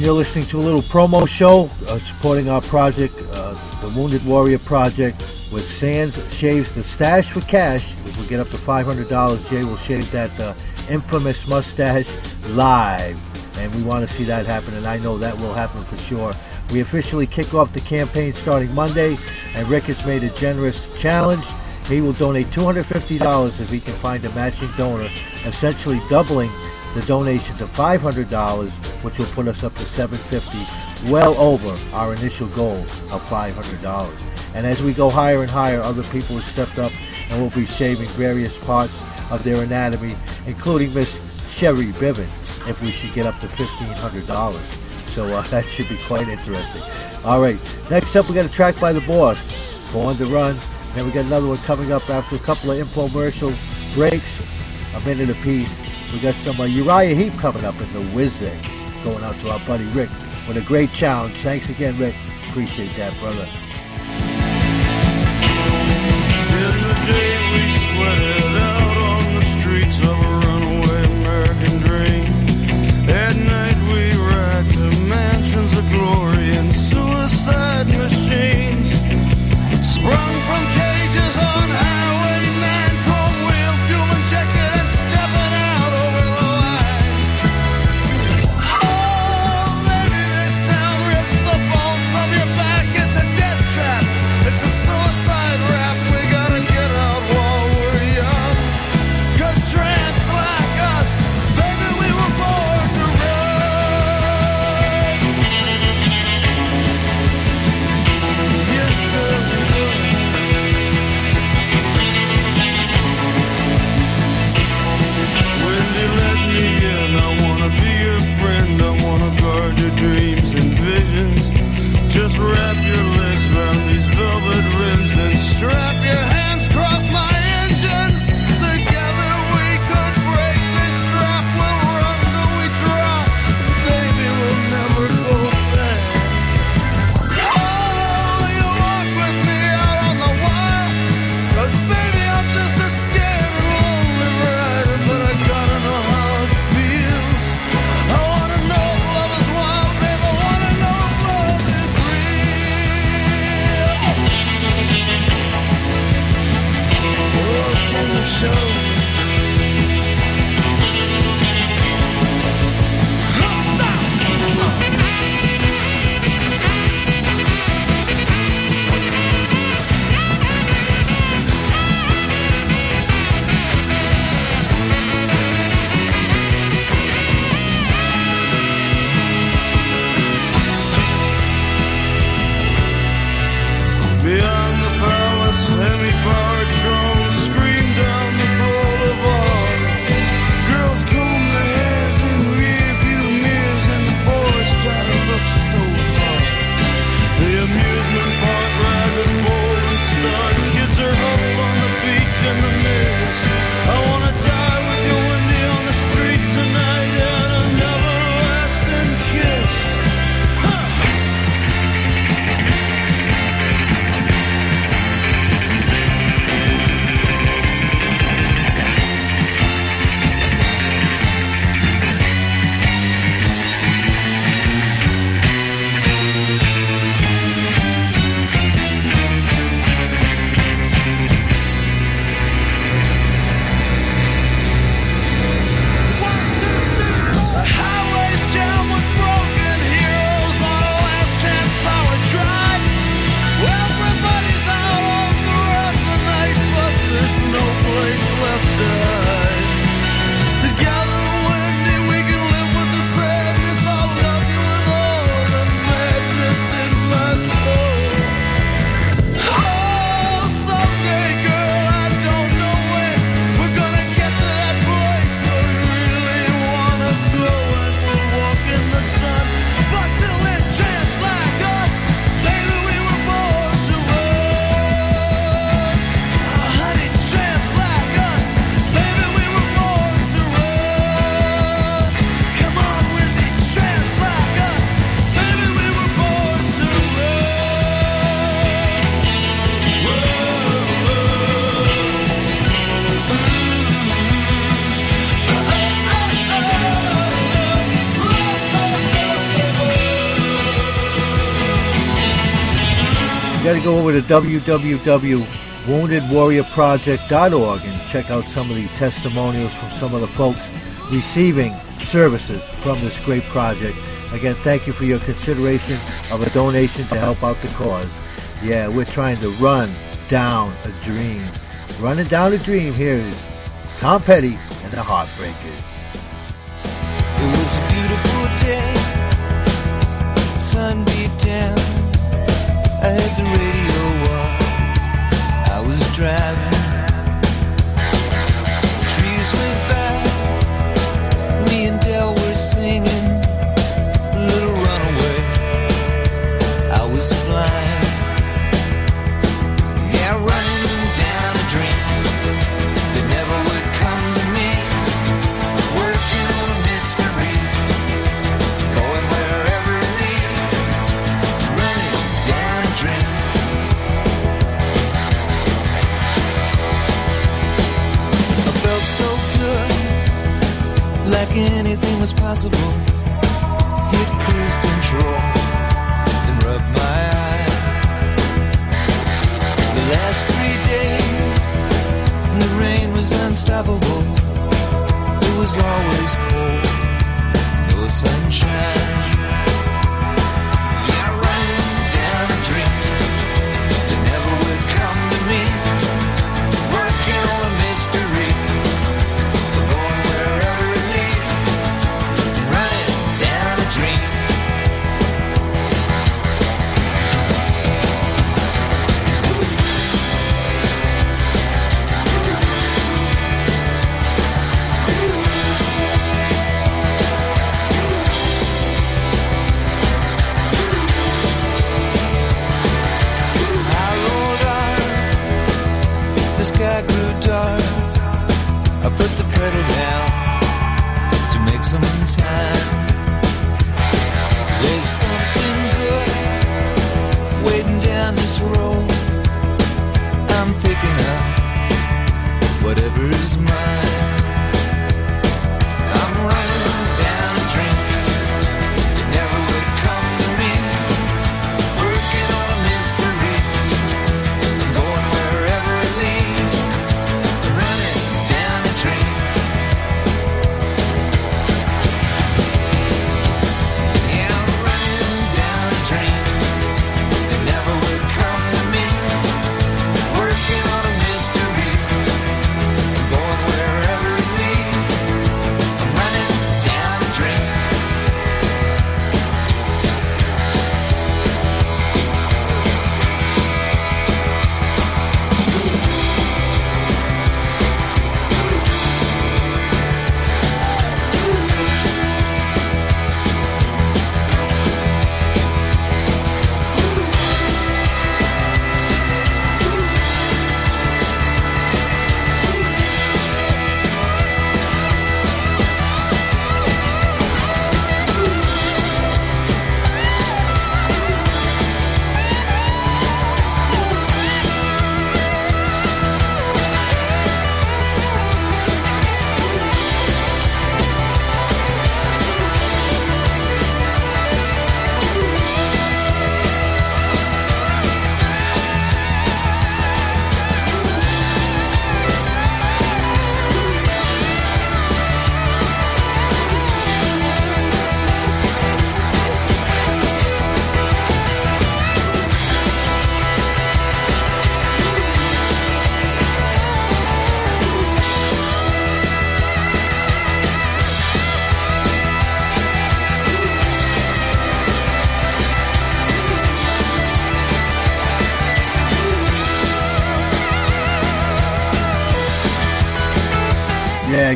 Again, you're listening to a little promo show uh, supporting our project, uh, the Wounded Warrior Project, with Sands shaves the stash for cash. If we get up to $500, Jay will shave that uh, infamous mustache live. And we want to see that happen, and I know that will happen for sure. We officially kick off the campaign starting Monday, and Rick has made a generous challenge. He will donate $250 if he can find a matching donor, essentially doubling the donation to $500, which will put us up to 750, well over our initial goal of $500. And as we go higher and higher, other people have stepped up and will be shaving various parts of their anatomy, including Miss Sherry Biven, if we should get up to $1,500. So uh, that should be quite interesting. All right, next up we got a track by the boss, Born to Run. Then we got another one coming up after a couple of infomercial breaks, a minute apiece. We got some uh, Uriah Heep coming up in the Wizard, going out to our buddy Rick with a great challenge. Thanks again, Rick. Appreciate that, brother. sweated out on the streets over to www.woundedwarriorproject.org and check out some of the testimonials from some of the folks receiving services from this great project. Again, thank you for your consideration of a donation to help out the cause. Yeah, we're trying to run down a dream. Running down a dream here is Tom Petty and the Heartbreakers. It was a beautiful day. Sun beat down. I had the radio driving. Trees went was possible.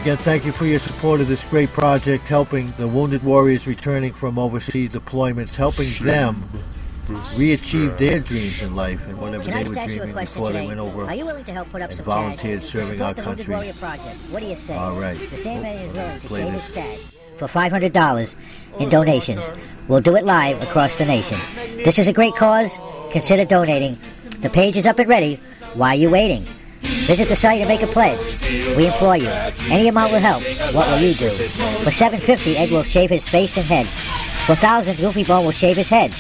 Again, thank you for your support of this great project, helping the wounded warriors returning from overseas deployments, helping them re-achieve their dreams in life and whatever Can they were ask you a dreaming question before they went over Are you willing to help put up and some volunteered cash serving to our the Wounded country? Warrior Project? What do you say? All right. The same man is willing to save his this. stash for $500 in donations. We'll do it live across the nation. This is a great cause. Consider donating. The page is up and ready. Why are you waiting? Visit the site and make a pledge. We implore you. Any amount will help. What will you do? For 750 Ed will shave his face and head. For 1000 Goofy Bone will shave his head.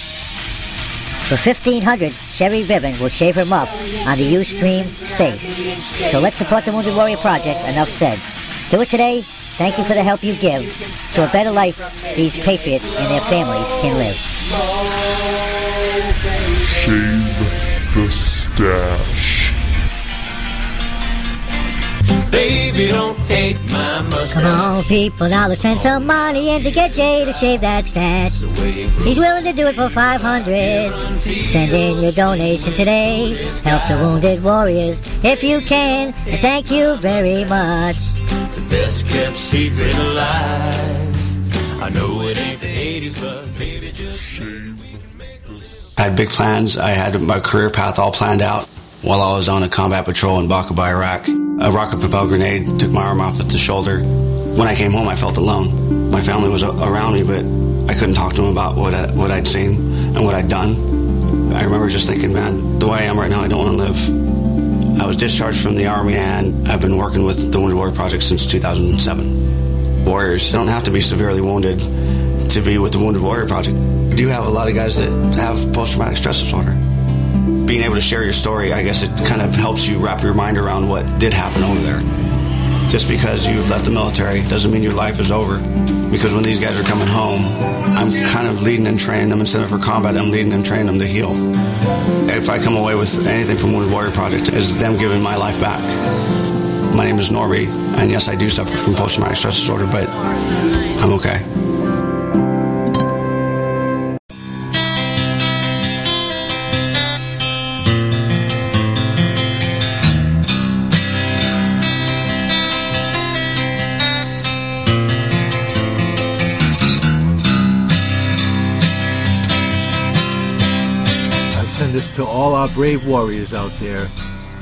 For 1500 Sherry Ribbon will shave him up on the Ustream space. So let's support the Wounded Warrior Project, enough said. Do it today. Thank you for the help you give. So a better life these patriots and their families can live. Shave the stash. Baby, don't hate my mustache. Come on, people, now let's send some money in to get Jay to shave that stash. He's willing to do it for 500. Send in your donation today. Help the wounded warriors if you can. And thank you very much. The best kept secret alive. I know it ain't the 80s, but baby, just shave I had big plans. I had my career path all planned out while I was on a combat patrol in Baqubah, Iraq. A rocket propelled grenade took my arm off at the shoulder. When I came home, I felt alone. My family was around me, but I couldn't talk to them about what, I, what I'd seen and what I'd done. I remember just thinking, man, the way I am right now, I don't want to live. I was discharged from the Army and I've been working with the Wounded Warrior Project since 2007. Warriors don't have to be severely wounded to be with the Wounded Warrior Project. We do have a lot of guys that have post traumatic stress disorder. Being able to share your story, I guess it kind of helps you wrap your mind around what did happen over there. Just because you've left the military doesn't mean your life is over. Because when these guys are coming home, I'm kind of leading and training them instead of for combat, I'm leading and training them to heal. If I come away with anything from Wounded Warrior Project, is them giving my life back. My name is Norby, and yes, I do suffer from post traumatic stress disorder, but I'm okay. Our brave warriors out there.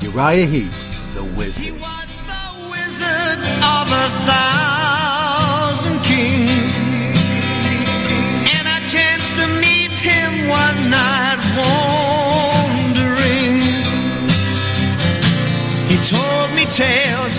Uriah Heep, the wizard. He was the wizard of a thousand kings. And I chanced to meet him one night wandering. He told me tales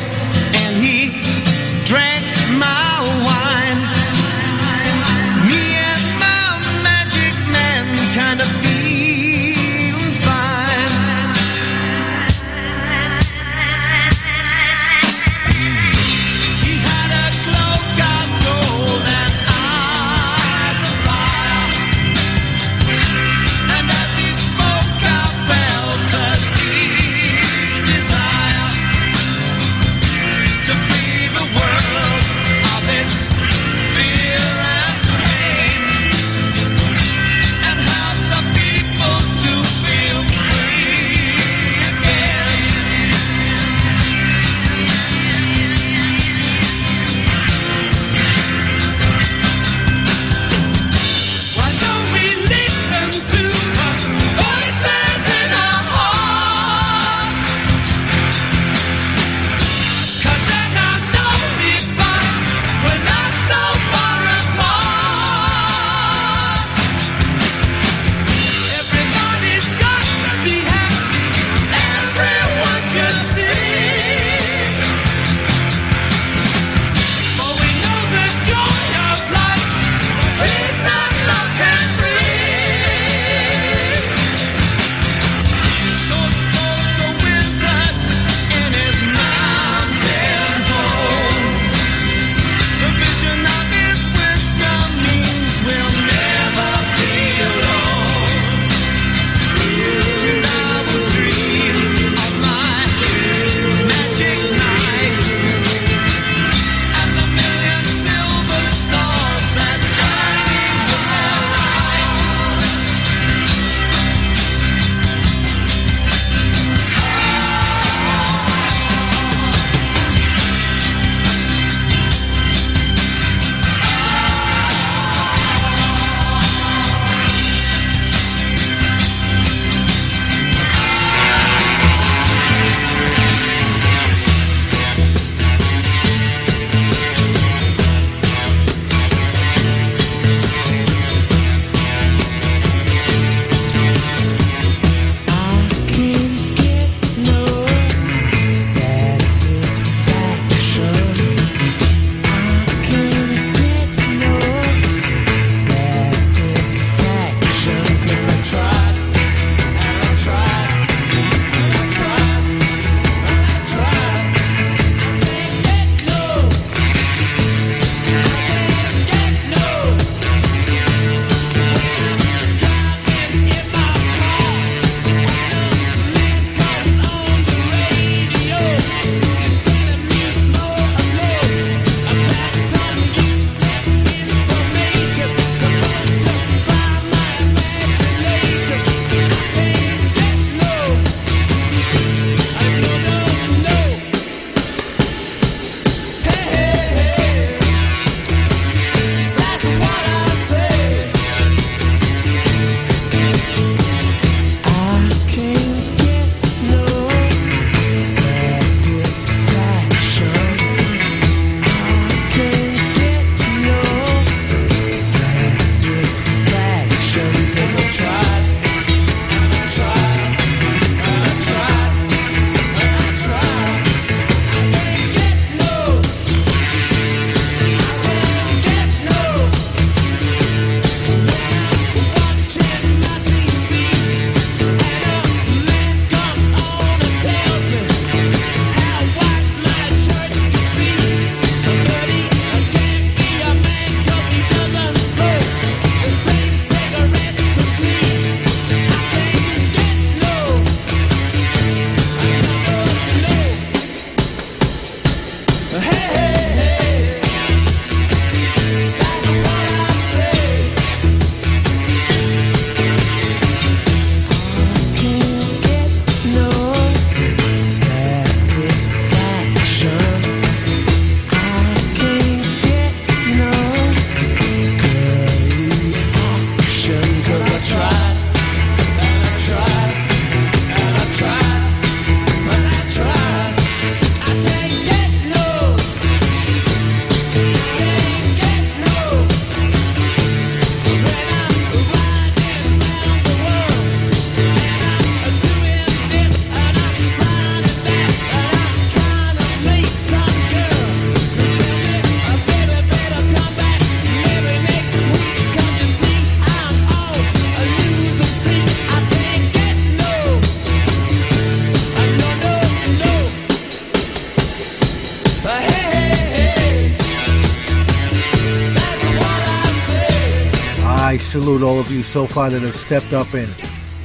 so far that have stepped up and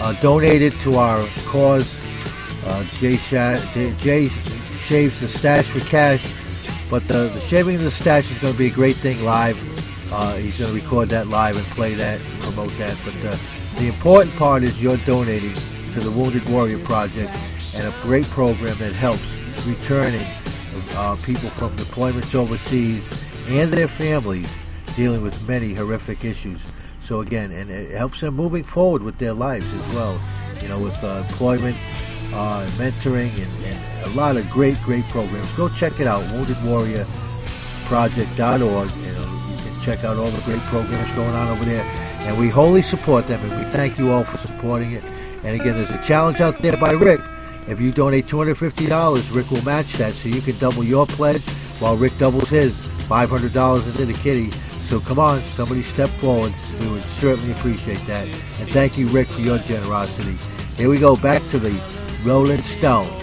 uh, donated to our cause. Uh, Jay, Jay shaves the stash for cash, but the, the shaving of the stash is going to be a great thing live. Uh, he's going to record that live and play that, and promote that. But the important part is you're donating to the Wounded Warrior Project and a great program that helps returning uh, people from deployments overseas and their families dealing with many horrific issues. So again, and it helps them moving forward with their lives as well. You know, with uh, employment, uh, mentoring, and, and a lot of great, great programs. Go check it out, WoundedWarriorProject.org. You know, you can check out all the great programs going on over there, and we wholly support them, and we thank you all for supporting it. And again, there's a challenge out there by Rick. If you donate $250, Rick will match that, so you can double your pledge while Rick doubles his $500 into the kitty. So come on, somebody step forward. Certainly appreciate that. And thank you, Rick, for your generosity. Here we go, back to the Rolling Stones.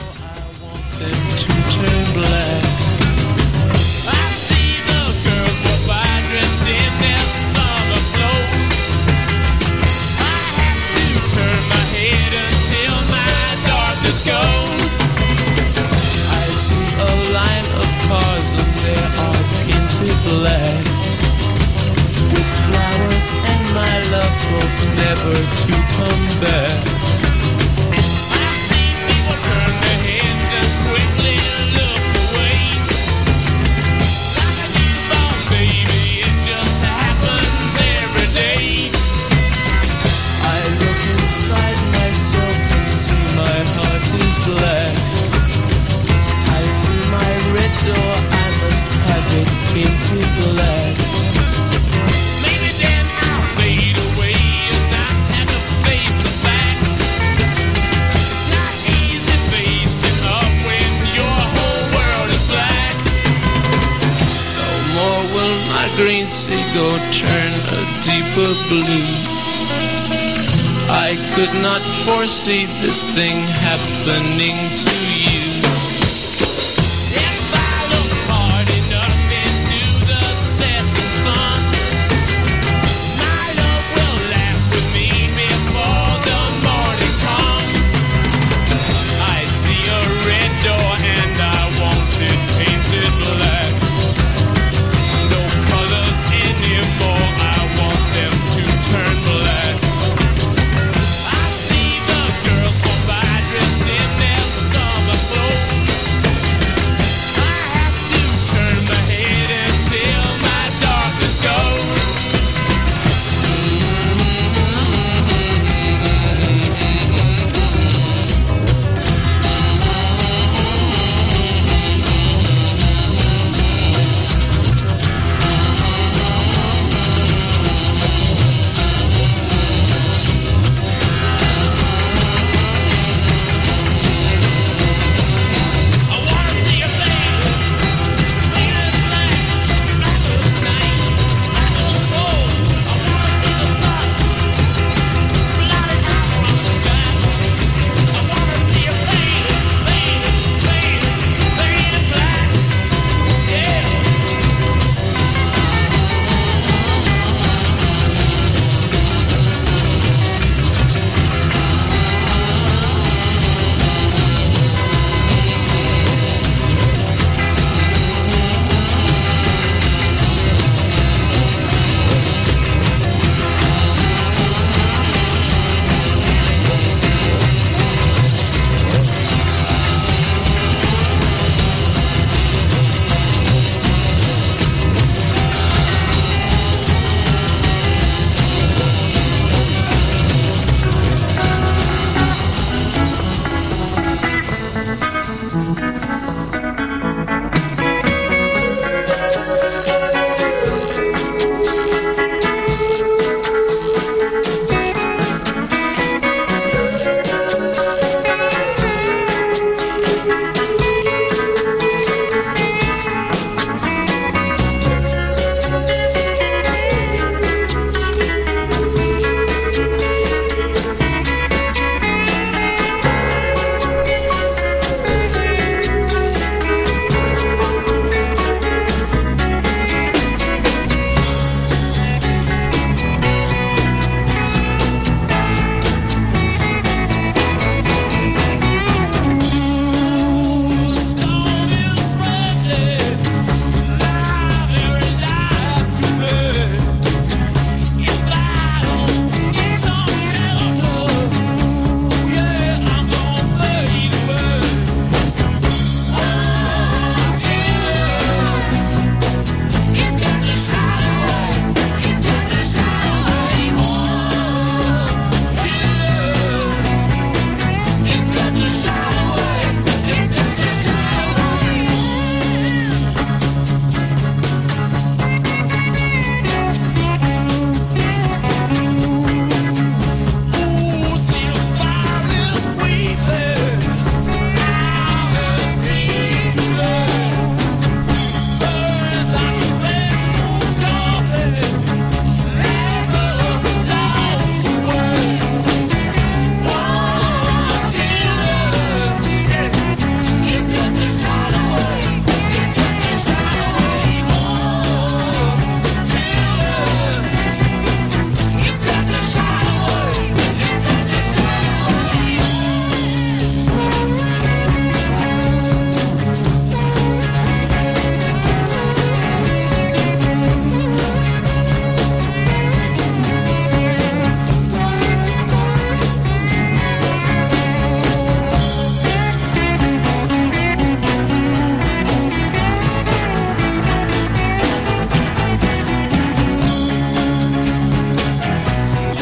Foresee this thing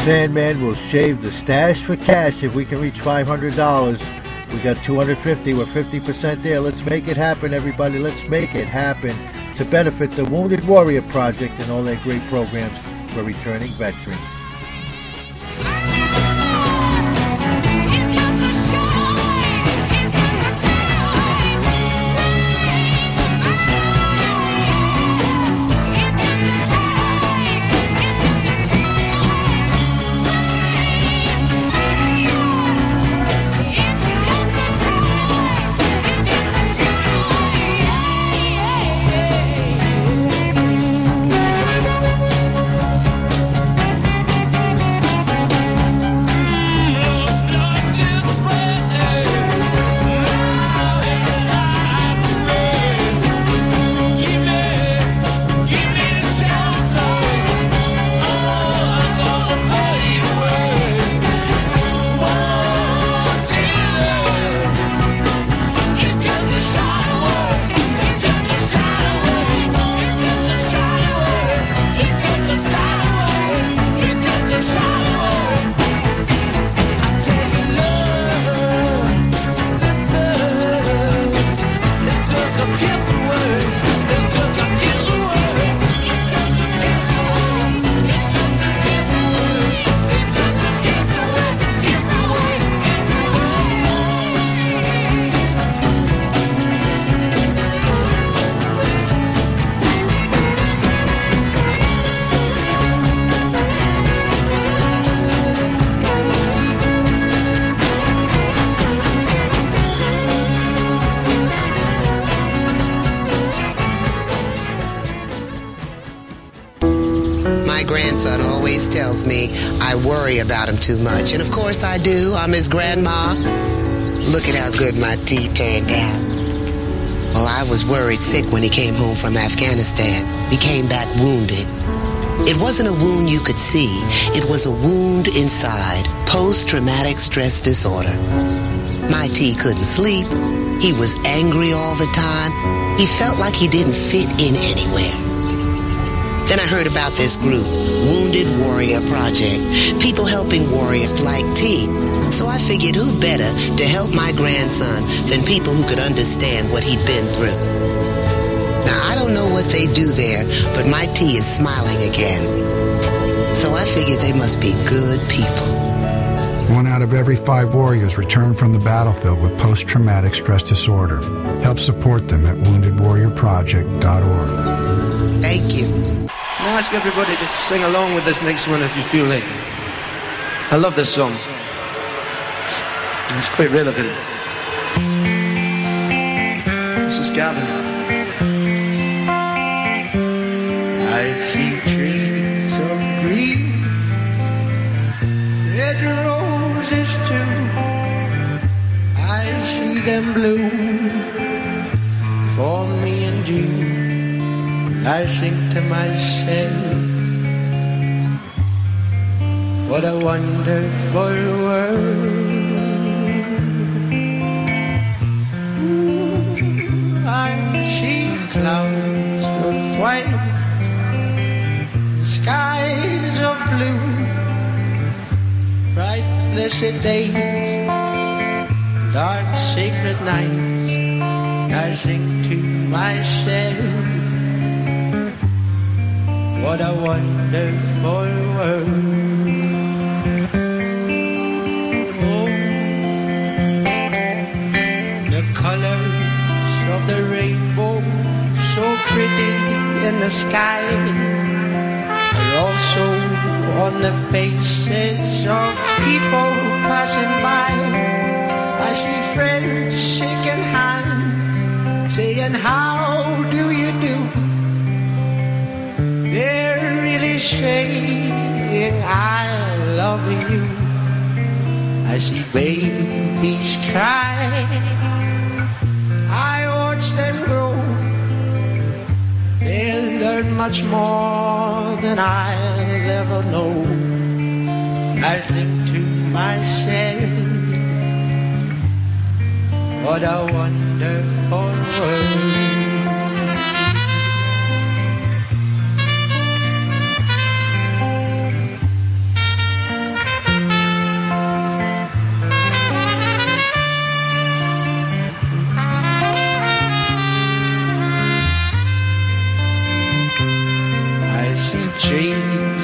Sandman will shave the stash for cash if we can reach $500. We got 250. We're 50% there. Let's make it happen, everybody. Let's make it happen to benefit the Wounded Warrior Project and all their great programs for returning veterans. Too much. And of course I do. I'm his grandma. Look at how good my tea turned out. Well, I was worried sick when he came home from Afghanistan. He came back wounded. It wasn't a wound you could see. It was a wound inside. Post-traumatic stress disorder. My T couldn't sleep. He was angry all the time. He felt like he didn't fit in anywhere. Then I heard about this group, Wounded Warrior Project. People helping warriors like T. So I figured who better to help my grandson than people who could understand what he'd been through. Now I don't know what they do there, but my T is smiling again. So I figured they must be good people. One out of every five warriors return from the battlefield with post traumatic stress disorder. Help support them at woundedwarriorproject.org. Thank you. I ask everybody to sing along with this next one if you feel like? I love this song. It's quite relevant. This is Gavin. I see trees of green, red roses too. I see them bloom Think to myself, what a wonderful world. I see clouds of white, skies of blue, bright blessed days, dark sacred nights. I think to myself. What a wonderful world. Oh, the colors of the rainbow, so pretty in the sky, are also on the faces of people passing by. I see friends shaking hands, saying, How do you do? Saying I love you. I see babies cry. I watch them grow. They'll learn much more than I'll ever know. I think to myself, what a wonderful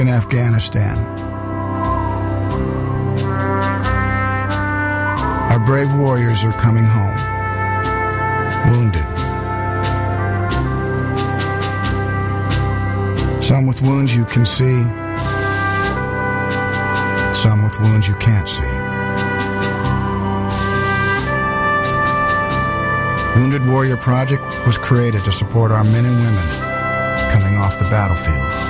in Afghanistan. Our brave warriors are coming home, wounded. Some with wounds you can see, some with wounds you can't see. Wounded Warrior Project was created to support our men and women coming off the battlefield.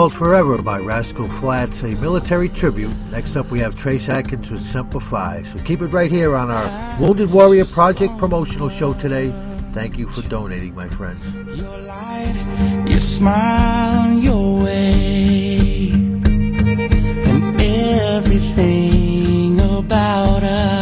Called Forever by Rascal Flatts, a military tribute. Next up, we have Trace Adkins with Semper Fi. So keep it right here on our Wounded Warrior Project promotional show today. Thank you for donating, my friends. Your light, your smile on your way, and everything about us.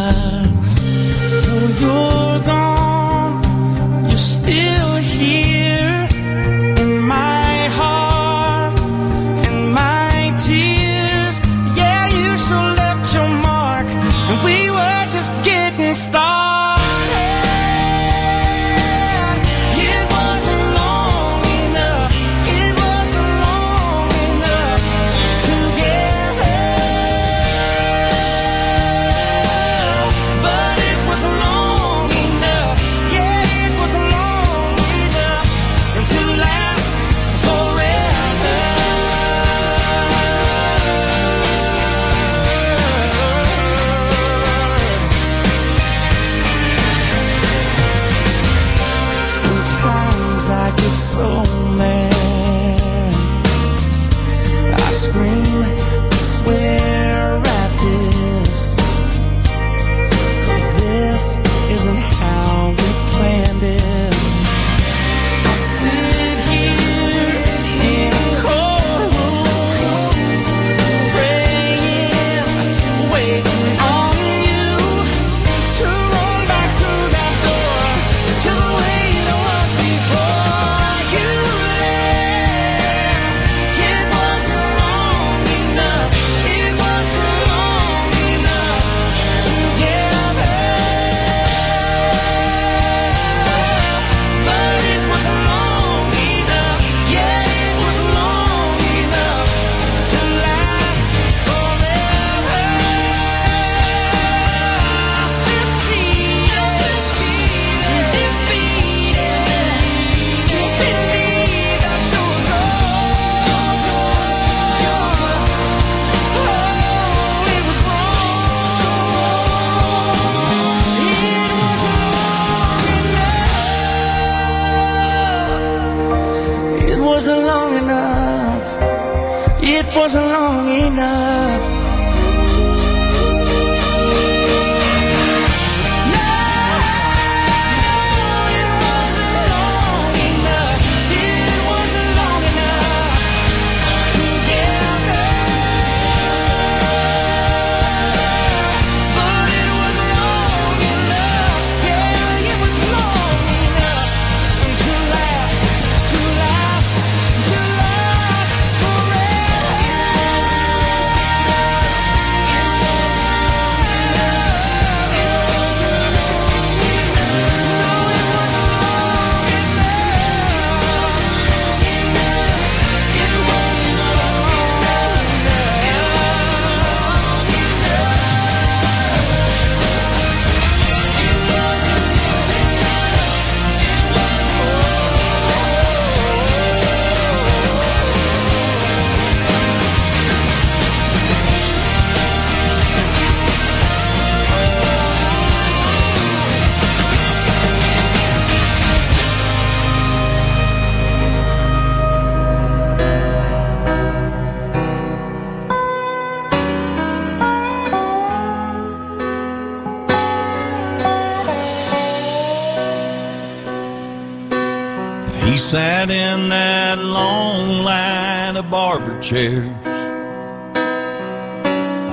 Chairs.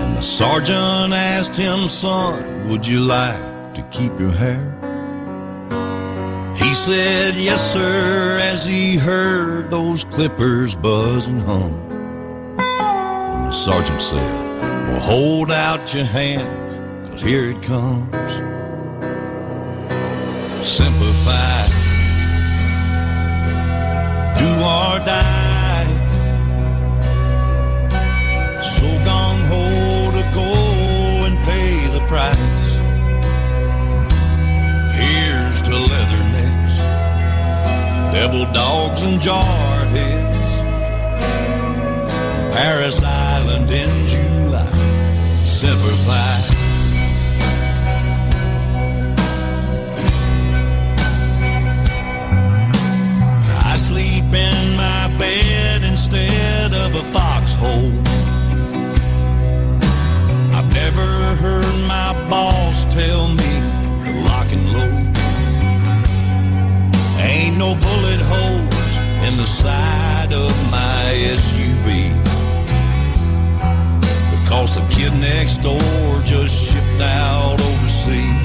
And the sergeant asked him, son, would you like to keep your hair? He said, yes, sir, as he heard those clippers buzz and hum. And the sergeant said, well, hold out your hand, cause here it comes. Semper Fi jarheads. Parris Island in July, Semper Fi. I sleep in my bed instead of a foxhole. I've never heard my boss tell me to lock and load. ain't no bullet holes in the side of my SUV. Because the kid next door just shipped out overseas.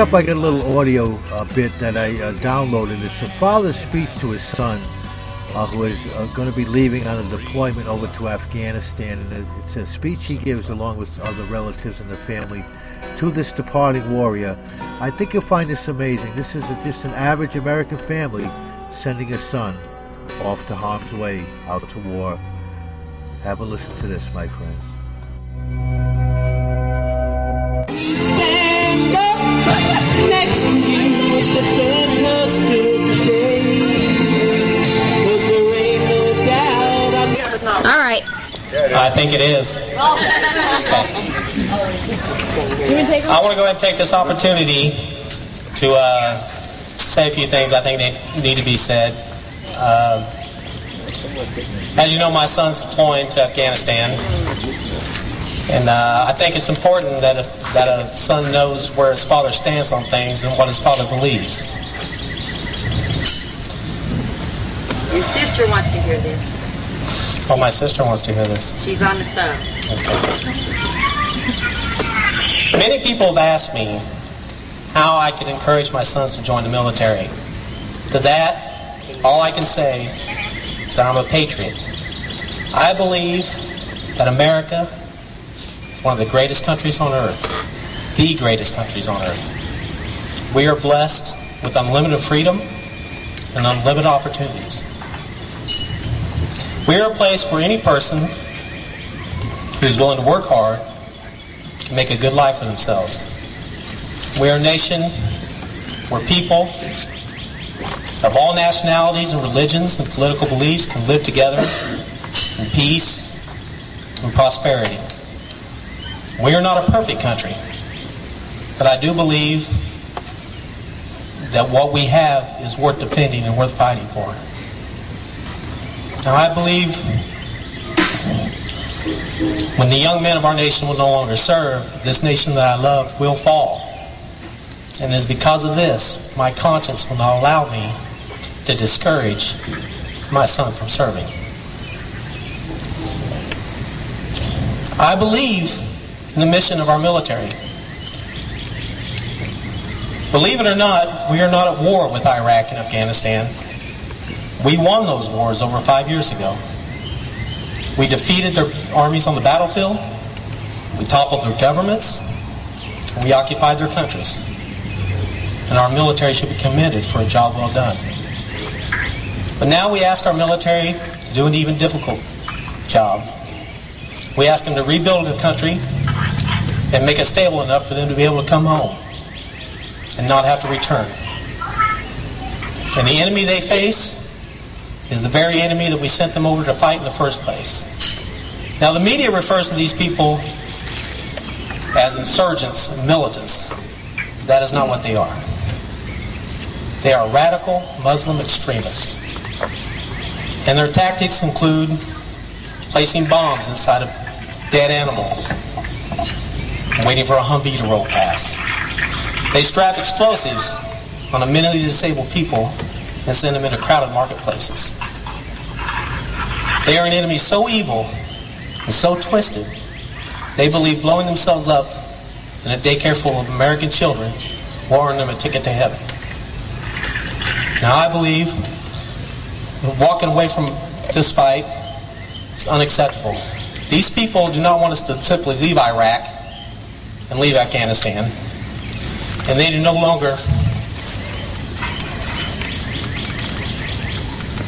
Up, got a little audio uh, bit that I uh, downloaded. It's a father's speech to his son, uh, who is uh, going to be leaving on a deployment over to Afghanistan. And it's a speech he gives along with other relatives and the family to this departing warrior. I think you'll find this amazing. This is a, just an average American family sending a son off to harm's way, out to war. Have a listen to this, my friends. All right. I think it is. I want to go ahead and take this opportunity to uh, say a few things I think need, need to be said. Uh, as you know, my son's deploying to Afghanistan, and uh, I think it's important that a, that a son knows where his father stands on things and what his father believes. Your sister wants to hear this. Oh, my sister wants to hear this. She's on the phone. Many people have asked me how I could encourage my sons to join the military. To that, all I can say is that I'm a patriot. I believe that America is one of the greatest countries on earth, the greatest countries on earth. We are blessed with unlimited freedom and unlimited opportunities. We are a place where any person who is willing to work hard can make a good life for themselves. We are a nation where people of all nationalities and religions and political beliefs can live together in peace and prosperity. We are not a perfect country, but I do believe that what we have is worth defending and worth fighting for. Now, I believe when the young men of our nation will no longer serve, this nation that I love will fall. And it is because of this, my conscience will not allow me to discourage my son from serving. I believe in the mission of our military. Believe it or not, we are not at war with Iraq and Afghanistan. We won those wars over five years ago. We defeated their armies on the battlefield, we toppled their governments, and we occupied their countries. And our military should be commended for a job well done. But now we ask our military to do an even difficult job. We ask them to rebuild the country and make it stable enough for them to be able to come home and not have to return. And the enemy they face is the very enemy that we sent them over to fight in the first place. Now, the media refers to these people as insurgents militants. That is not what they are. They are radical Muslim extremists. And their tactics include placing bombs inside of dead animals, waiting for a Humvee to roll past. They strap explosives on a mentally disabled people and send them into crowded marketplaces. They are an enemy so evil and so twisted, they believe blowing themselves up in a daycare full of American children will earn them a ticket to heaven. Now, I believe walking away from this fight is unacceptable. These people do not want us to simply leave Iraq and leave Afghanistan, and they do no longer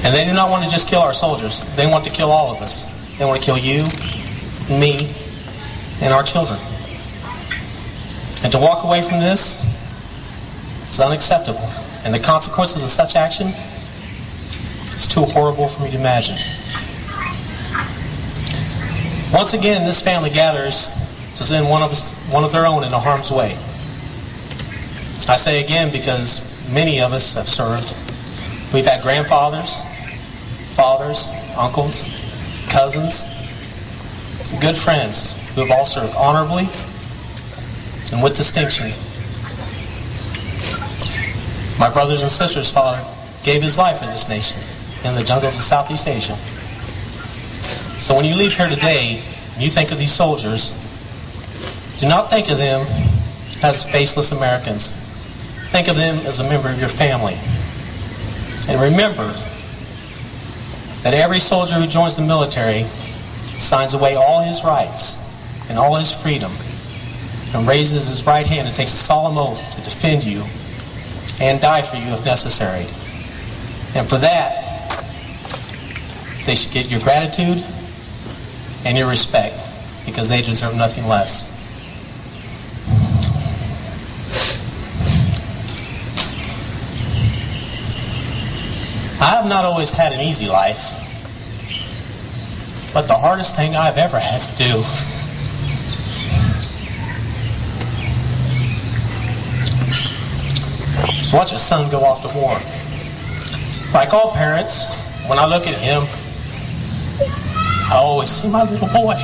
And they do not want to just kill our soldiers. They want to kill all of us. They want to kill you, me, and our children. And to walk away from this is unacceptable. And the consequences of such action is too horrible for me to imagine. Once again, this family gathers to send one of, us, one of their own into harm's way. I say again because many of us have served. We've had grandfathers, fathers, uncles, cousins, good friends who have all served honorably and with distinction. My brothers and sisters' father gave his life for this nation in the jungles of Southeast Asia. So when you leave here today you think of these soldiers, do not think of them as faceless Americans. Think of them as a member of your family. And remember that every soldier who joins the military signs away all his rights and all his freedom and raises his right hand and takes a solemn oath to defend you and die for you if necessary. And for that, they should get your gratitude and your respect because they deserve nothing less. I have not always had an easy life, but the hardest thing I've ever had to do is watch a son go off to war. Like all parents, when I look at him, I always see my little boy.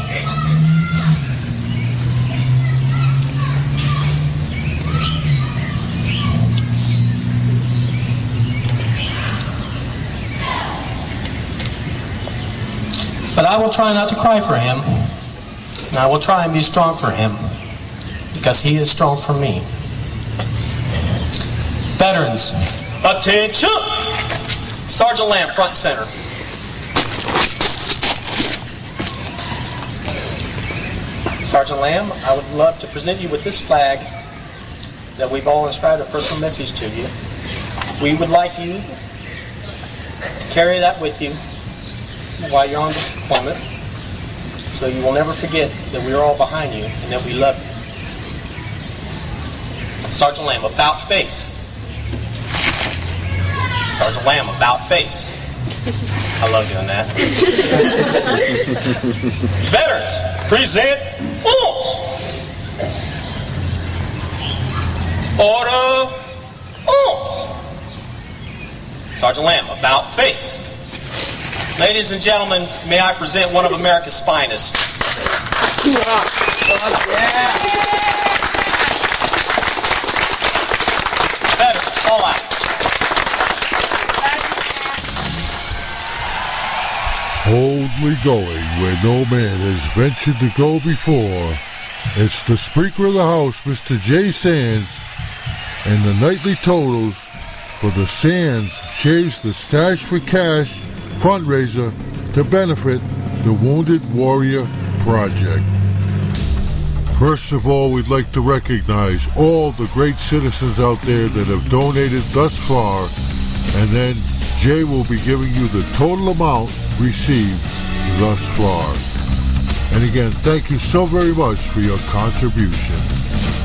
But I will try not to cry for him, and I will try and be strong for him, because he is strong for me. Veterans, attention! Sergeant Lamb, front center. Sergeant Lamb, I would love to present you with this flag that we've all inscribed a personal message to you. We would like you to carry that with you while you're on deployment, so you will never forget that we are all behind you and that we love you. Sergeant Lamb, about face. Sergeant Lamb, about face. I love doing that. Veterans, present arms. Order arms. Sergeant Lamb, about face. Ladies and gentlemen, may I present one of America's finest. Veterans, call out. Going where no man has ventured to go before. It's the Speaker of the House, Mr. Jay Sands, and the nightly totals for the Sands Shaves the Stash for Cash fundraiser to benefit the Wounded Warrior Project. First of all, we'd like to recognize all the great citizens out there that have donated thus far, and then Jay will be giving you the total amount received thus far. And again, thank you so very much for your contribution.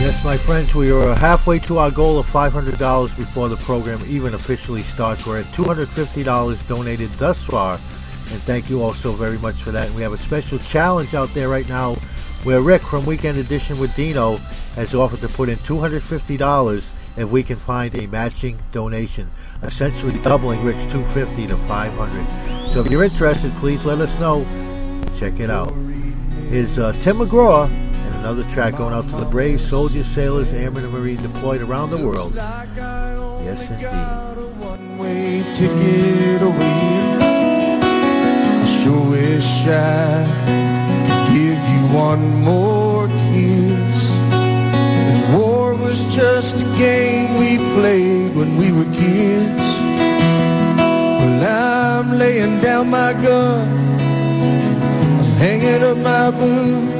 Yes, my friends, we are halfway to our goal of $500 before the program even officially starts. We're at $250 donated thus far, and thank you all so very much for that. And we have a special challenge out there right now where Rick from Weekend Edition with Dino has offered to put in $250 if we can find a matching donation, essentially doubling Rick's 250 to 500. So if you're interested, please let us know. Check it out. Is uh, Tim McGraw another track going out to the brave soldiers, sailors, airmen, and marines deployed around the world. Yes, indeed. sure wish I give you one more kiss. And war was just a game we played when we were kids. Well, I'm laying down my gun, I'm hanging up my boots.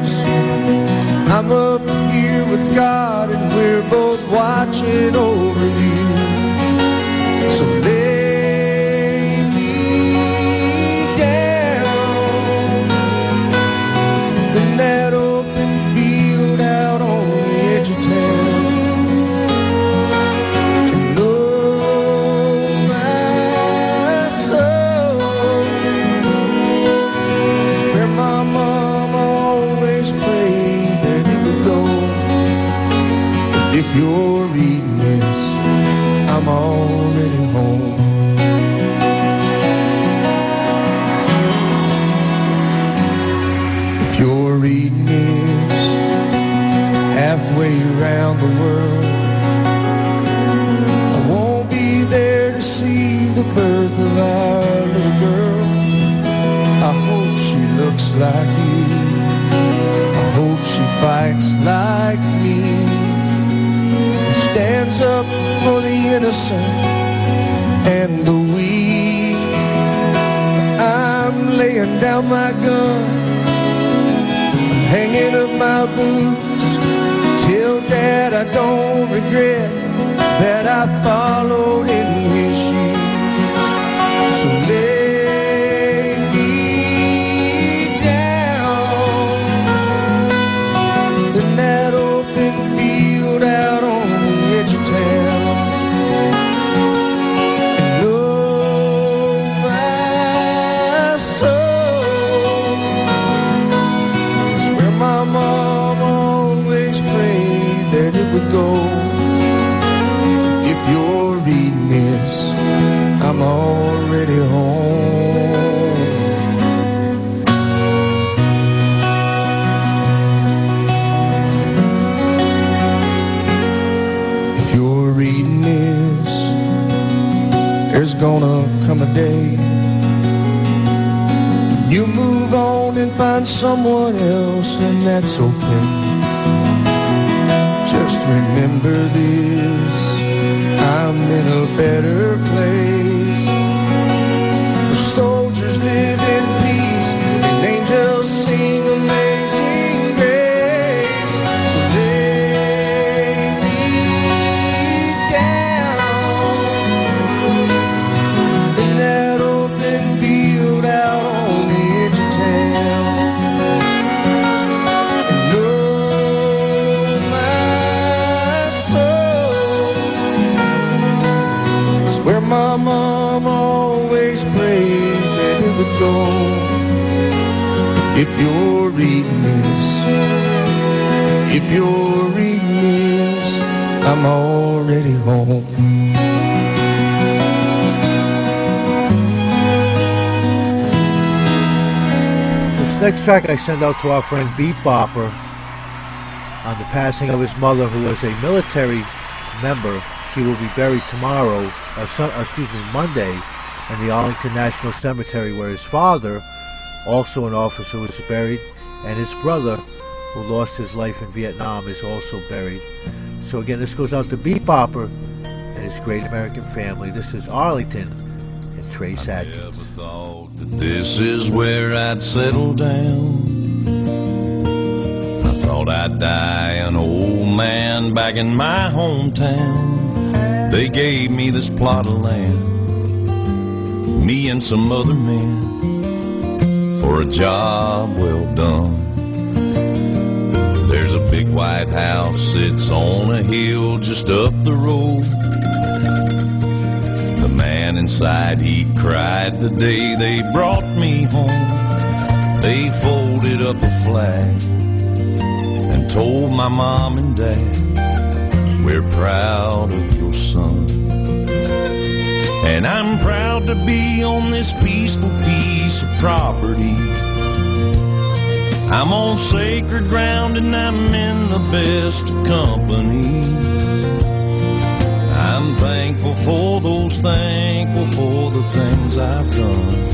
I'm up here with God, and we're both watching over you. So track I send out to our friend Beat Bopper on the passing of his mother, who was a military member. She will be buried tomorrow, uh, uh, excuse me, Monday, in the Arlington National Cemetery, where his father, also an officer, was buried, and his brother, who lost his life in Vietnam, is also buried. So again, this goes out to Beat Bopper and his great American family. This is Arlington and Trace Adkins. This is where I'd settle down. I thought I'd die an old man back in my hometown. They gave me this plot of land, me and some other men, for a job well done. There's a big white house, it's on a hill just up the road. Inside, he cried the day they brought me home. They folded up a flag and told my mom and dad, We're proud of your son. And I'm proud to be on this peaceful piece of property I'm on sacred ground and I'm in the best company. For those, thankful for the things I've done.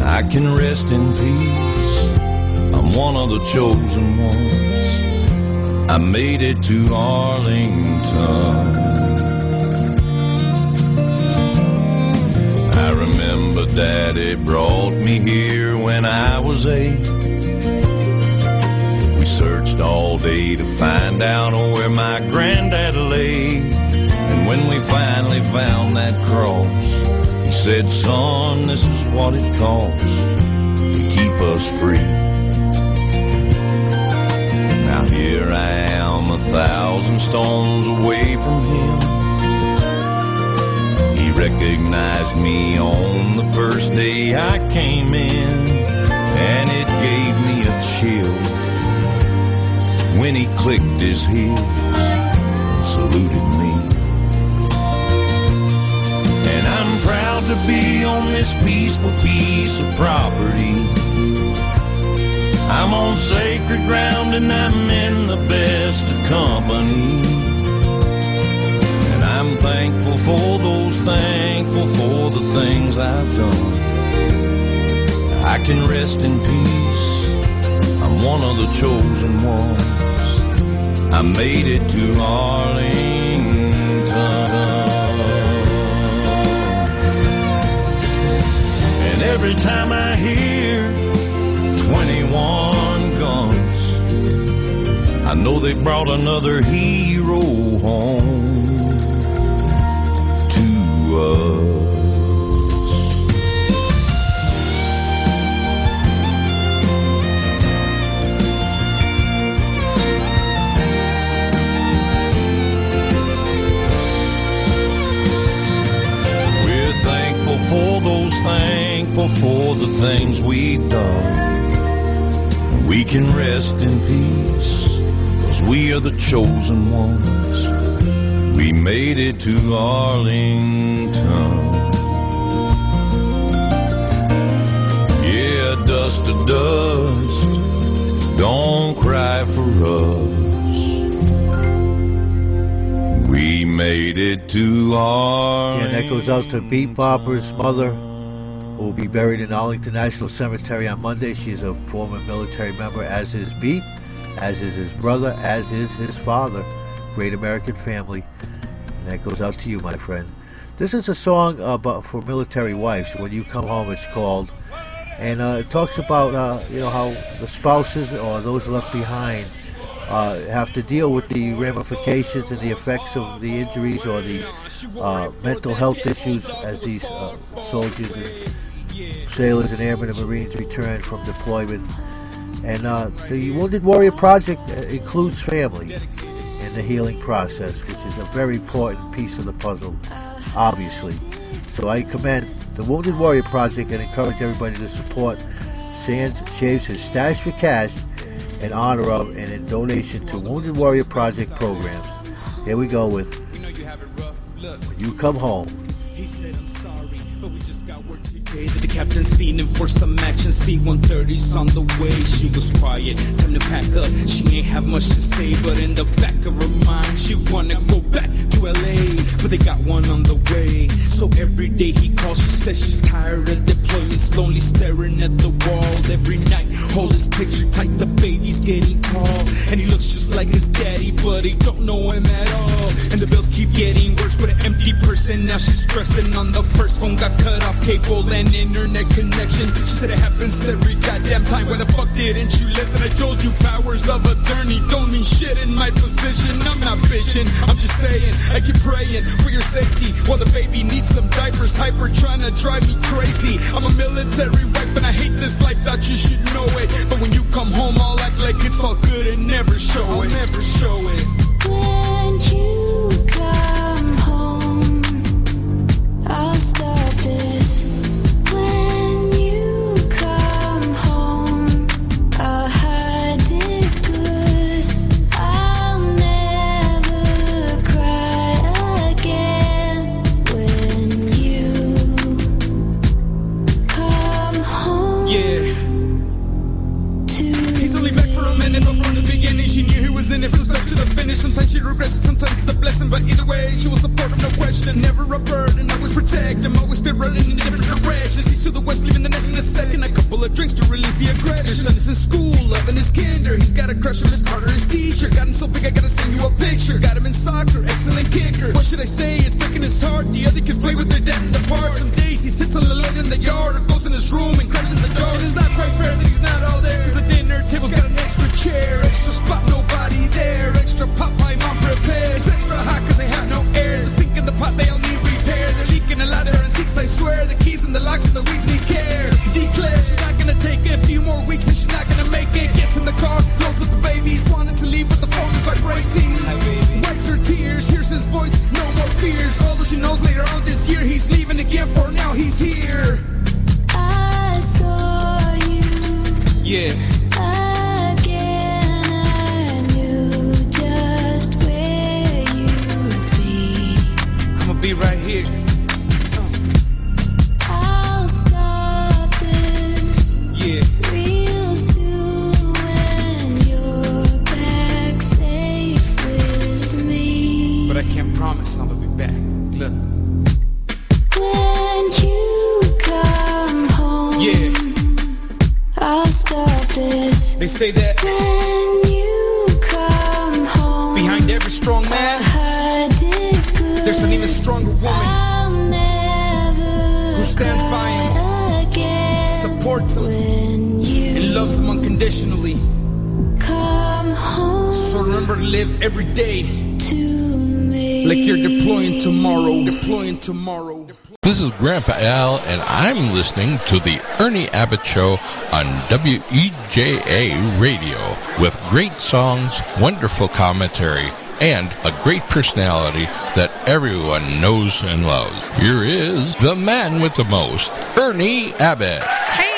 I can rest in peace. I'm one of the chosen ones. I made it to Arlington. I remember Daddy brought me here when I was eight. We searched all day to find out where my granddad lay. When we finally found that cross, he said, Son, this is what it costs to keep us free. Now here I am, a thousand stones away from him. He recognized me on the first day I came in, and it gave me a chill when he clicked his heels and saluted me. Proud to be on this peaceful piece of property. I'm on sacred ground and I'm in the best of company. And I'm thankful for those, thankful for the things I've done. I can rest in peace. I'm one of the chosen ones. I made it to Arlington. Every time I hear 21 guns, I know they brought another hero home to us. The things we've done. We can rest in peace, cause we are the chosen ones. We made it to Arlington. Yeah, dust to dust, don't cry for us. We made it to Arlington. And that goes out to Beat Bopper's mother, will be buried in Arlington National Cemetery on Monday. She is a former military member, as is Beat, as is his brother, as is his father. Great American family. And that goes out to you, my friend. This is a song about for military wives. When you come home, it's called, and uh, it talks about uh, you know how the spouses or those left behind uh, have to deal with the ramifications and the effects of the injuries or the uh, mental health issues as these uh, soldiers and sailors and airmen and marines return from deployment. And uh, the Wounded Warrior Project uh, includes family in the healing process, which is a very important piece of the puzzle, obviously. So I commend the Wounded Warrior Project and encourage everybody to support Sands shaves his stash for cash in honor of and in donation to Wounded Warrior Project programs. Here we go with When You Come Home. That the captain's feeding for some action. C-130's on the way. She was quiet, time to pack up. She ain't have much to say, but in the back of her mind, she wanna go back to LA. But they got one on the way. So every day he calls, she says she's tired of deployments, lonely staring at the wall every night. Hold his picture tight, the baby's getting tall, and he looks just like his daddy, but he don't know him at all. And the bills keep getting worse with an empty person. Now she's stressing on the first phone, got cut off cable internet connection. She said it happens every goddamn time. Why the fuck didn't you listen? I told you powers of attorney don't mean shit in my position. I'm not bitching, I'm just saying. I keep praying for your safety while the baby needs some diapers. Hyper trying to drive me crazy. I'm a military wife and I hate this life. Thought you should know it. But when you come home, I'll act like it's all good and never show it. I'll Never show it. Finish. Sometimes she regrets it, sometimes it's a blessing. But either way, she will support him, no question. Never a burden, always protect him. Always still running in different directions. He's to the west, leaving the nest in a second. A couple of drinks to release the aggression. His son is in school, loving his kinder. He's got a crush on his Carter, his teacher. Got him so big, I gotta send you a picture. Got him in soccer, excellent kicker. What should I say? It's breaking his heart. The other kids play with their dad in the park. Some days he sits on the lawn in the yard or goes in his room and cries in the dark. It is not quite fair that he's not all there. Cause the dinner table's got an extra chair, extra spot, nobody there. Extra pop, my mom prepared. It's extra hot cause they have no air. The sink in the pot, they all need repair. They're leaking a lot there in sinks, I swear. The keys and the locks and the weeds need care. Declare she's not gonna take it. A few more weeks and she's not gonna make it. Gets in the car, loads up the babies. Wanted to leave, but the phone is vibrating. Wipes her tears, hears his voice, no more fears. Although she knows later on this year he's leaving again. For now, he's here. I saw you Yeah. Be right here. I'll stop this Yeah. real soon when you're back safe with me. But I can't promise I'ma be back. Look. When you come home, Yeah. I'll stop this. They say that When you come home, behind every strong man, hide it good. There's an even stronger woman I'll never who stands by him, again. supports him, and loves him unconditionally. Come home So remember to live every day to me. like you're deploying tomorrow. Deploying tomorrow. This is Grandpa Al, and I'm listening to the Ernie Abbott Show on WEJA Radio with great songs, wonderful commentary, and a great personality that everyone knows and loves. Here is the man with the most, Ernie Abbott. In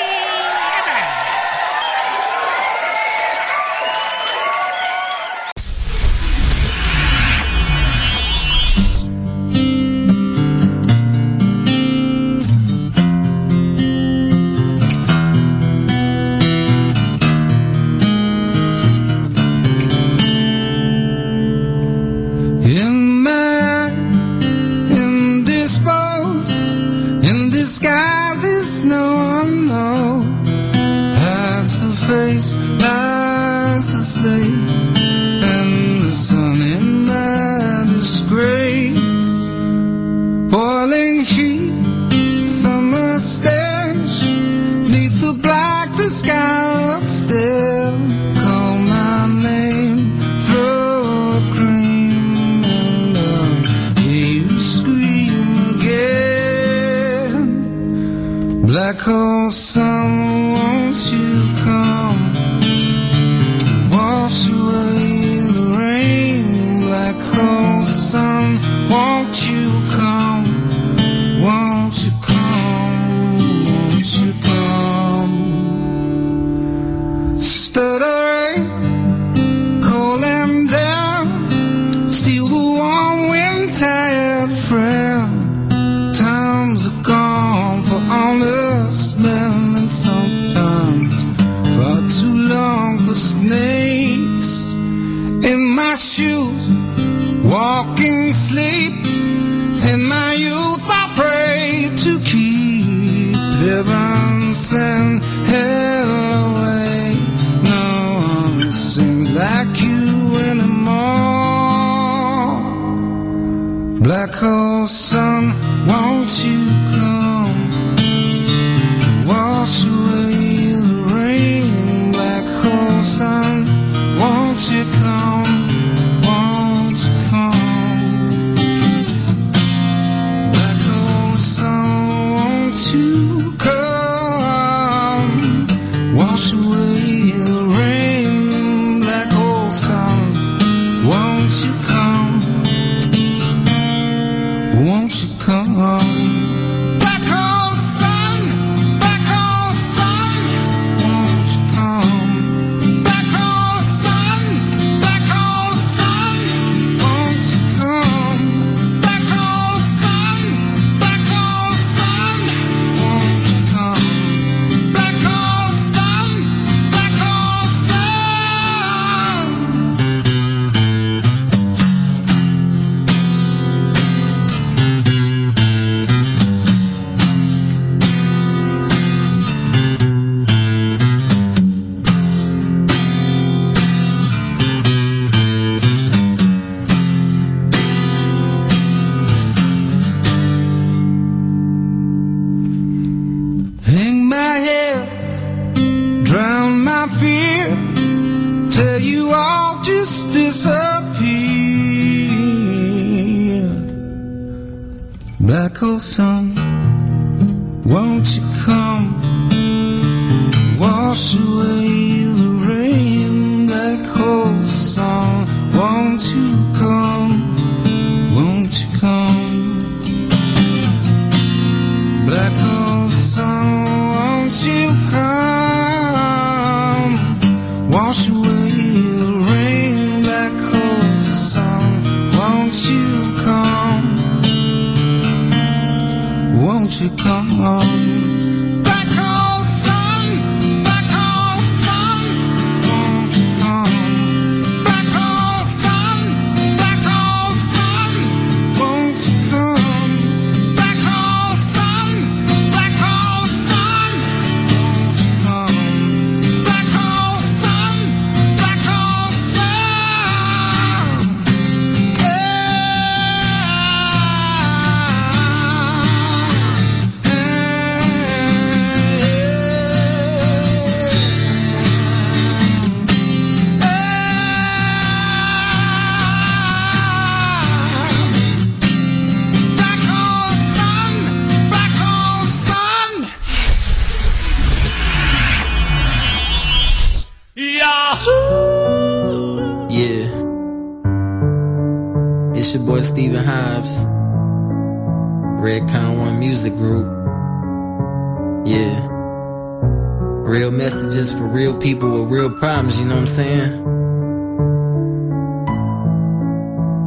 saying?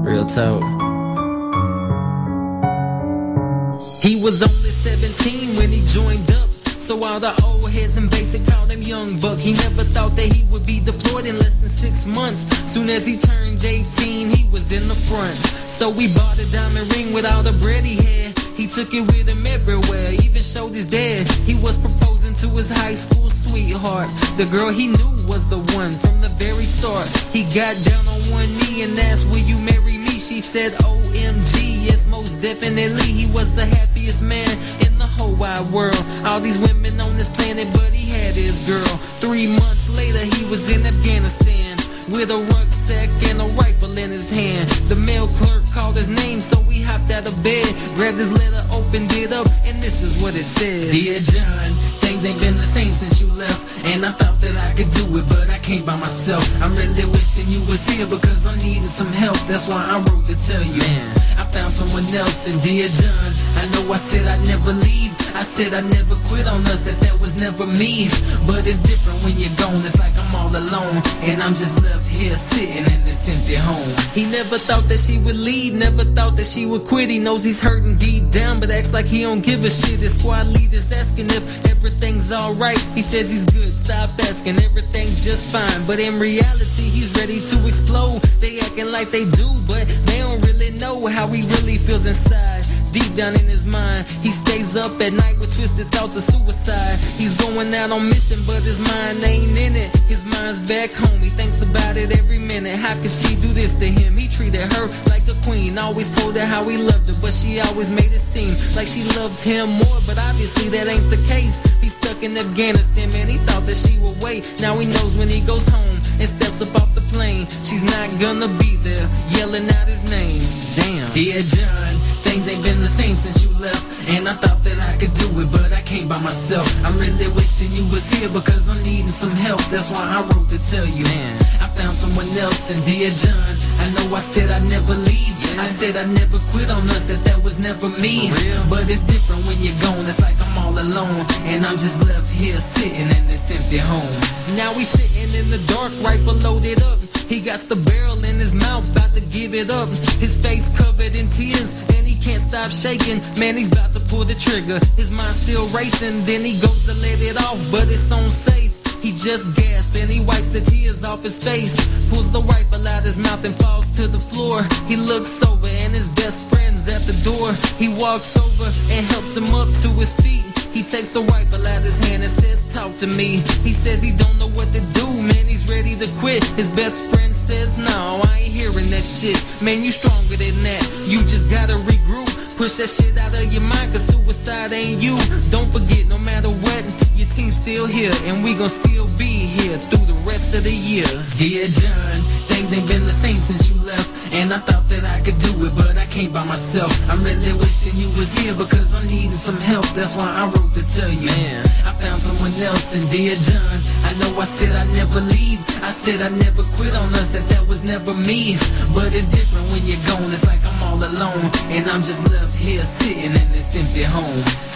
Real talk. He was only 17 when he joined up. So all the old heads and basic called him Young Buck. He never thought that he would be deployed in less than six months. Soon as he turned 18, he was in the front. So we bought a diamond ring with all the bread he had. He took it with him everywhere, even showed his dad. He was proposing to his high school sweetheart. The girl he knew He thought that she would leave, never thought that she would quit. He knows he's hurting deep down, but acts like he don't give a shit. His squad leader's asking if everything's alright. He says he's good, stop asking, everything's just fine. But in reality, he's ready to explode. They acting like they do, but they don't really know how he really feels inside. Deep down in his mind, he stays up at night with twisted thoughts of suicide. He's going out on mission, but his mind ain't in it. His mind's back home, thinks about it every minute. How could she do this to him? He treated her like a queen, always told her how he loved her, but she always made it seem like she loved him more. But obviously that ain't the case. He's stuck in Afghanistan, man. He thought that she would wait. Now he knows when he goes home and steps up off the plane, she's not gonna be there, yelling out his name. Damn. Dear John, things ain't been the same since you left. And I thought that I could do it, but I can't by myself. I'm really wishing you was here because I'm needing some help. That's why I wrote to tell you. Man, I found someone else, and dear John, I know I said I'd never leave. I said I'd never quit on us, that that was never me. But it's different when you're gone, it's like I'm all alone. And I'm just left here sitting in this empty home. Now he's sitting in the dark, rifle loaded up. He got the barrel in his mouth, about to give it up. His face covered in tears, and he can't stop shaking. Man, he's about to pull the trigger. His mind still racing, then he goes to let it off, but it's on safe. He just gasped and he wipes the tears off his face. Pulls the rifle out his mouth and falls to the floor. He looks over and his best friend's at the door. He walks over and helps him up to his feet. He takes the rifle out his hand and says, Talk to me. He says he don't know what to do, man. He's ready to quit. His best friend says, No, I ain't hearing that shit. Man, you stronger than that. You just gotta regroup. Push that shit out of your mind, cause suicide ain't you. Don't forget, no matter what, your team's still here. And we gon' still be here through the rest of the year. Dear John, things ain't been the same since you left. And I thought that I could do it, but I can't by myself. I'm really wishing you was here because I'm needing some help. That's why I wrote to tell you. Man, I found someone else, and dear John, I know I said I'd never leave. I said I'd never quit on us, that that was never me. But it's different when you're gone. It's like I'm all alone, and I'm just left here sitting in this empty home.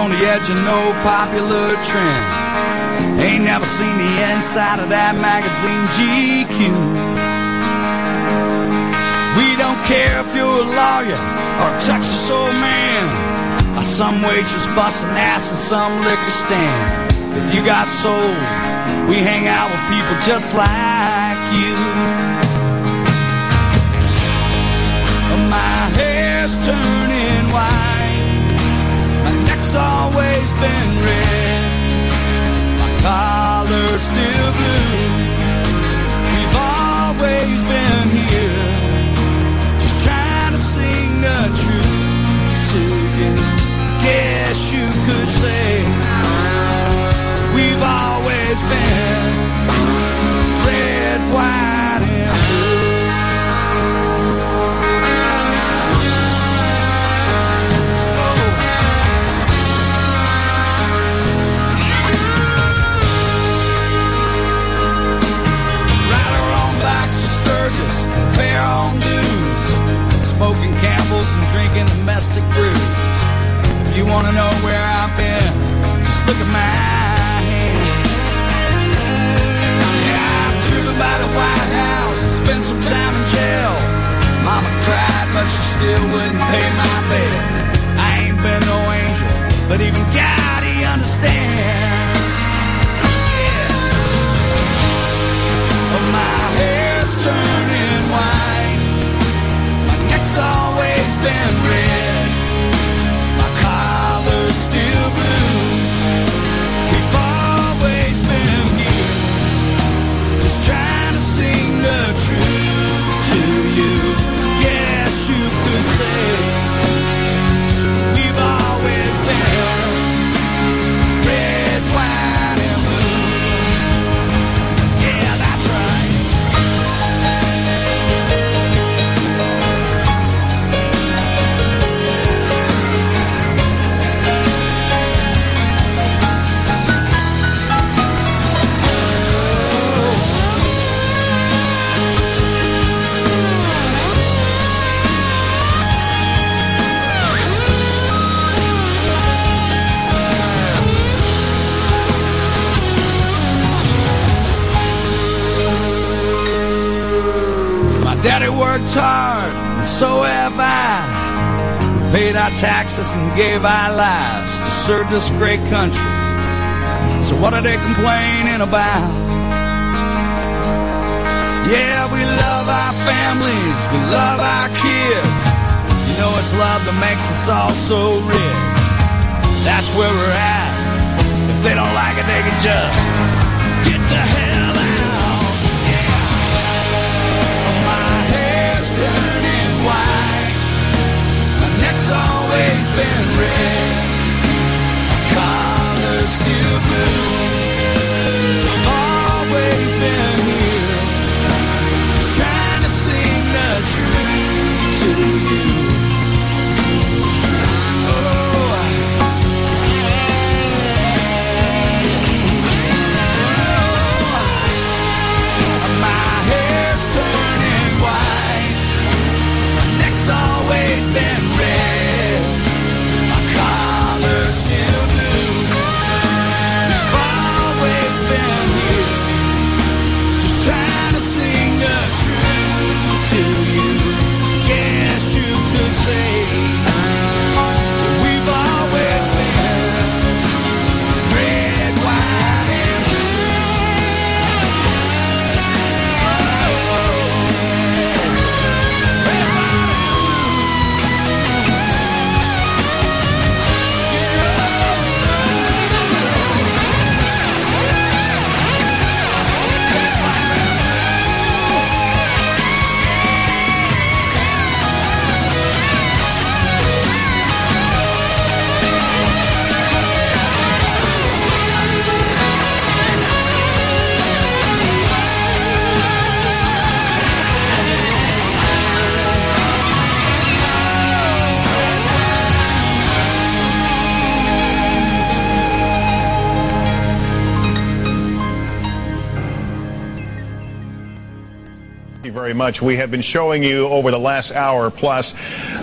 On the edge of no popular trend. Ain't never seen the inside of that magazine GQ. We don't care if you're a lawyer or a Texas old man. Or some waitress busting ass in some liquor stand. If you got soul, we hang out with people just like you. My hair's white. Neck's always been red. My collar's still blue. We've always been here. Just trying to sing the truth to you. Guess you could say we've always been red, white, to our own dues. Smoking Camels and drinking domestic brews. If you wanna know where I've been, just look at my hand. Yeah, I've driven by the White House and spent some time in jail. Mama cried, but she still wouldn't pay my bail. I ain't been no angel, but even God, he understands. Yeah, oh, My hair's turning white. My neck's always been red. My collar's still blue. We've always been here. Just trying to sing the truth to you. Yes, you could say we've always been so have I. We paid our taxes and gave our lives to serve this great country. So what are they complaining about? Yeah, we love our families, we love our kids. You know it's love that makes us all so rich. That's where we're at. If they don't like it, they can just get to hell always been red. My collar's still blue. Always been here. Just trying to sing the truth to you. Oh. My hair's turning white. My neck's always been say. Very much. We have been showing you over the last hour plus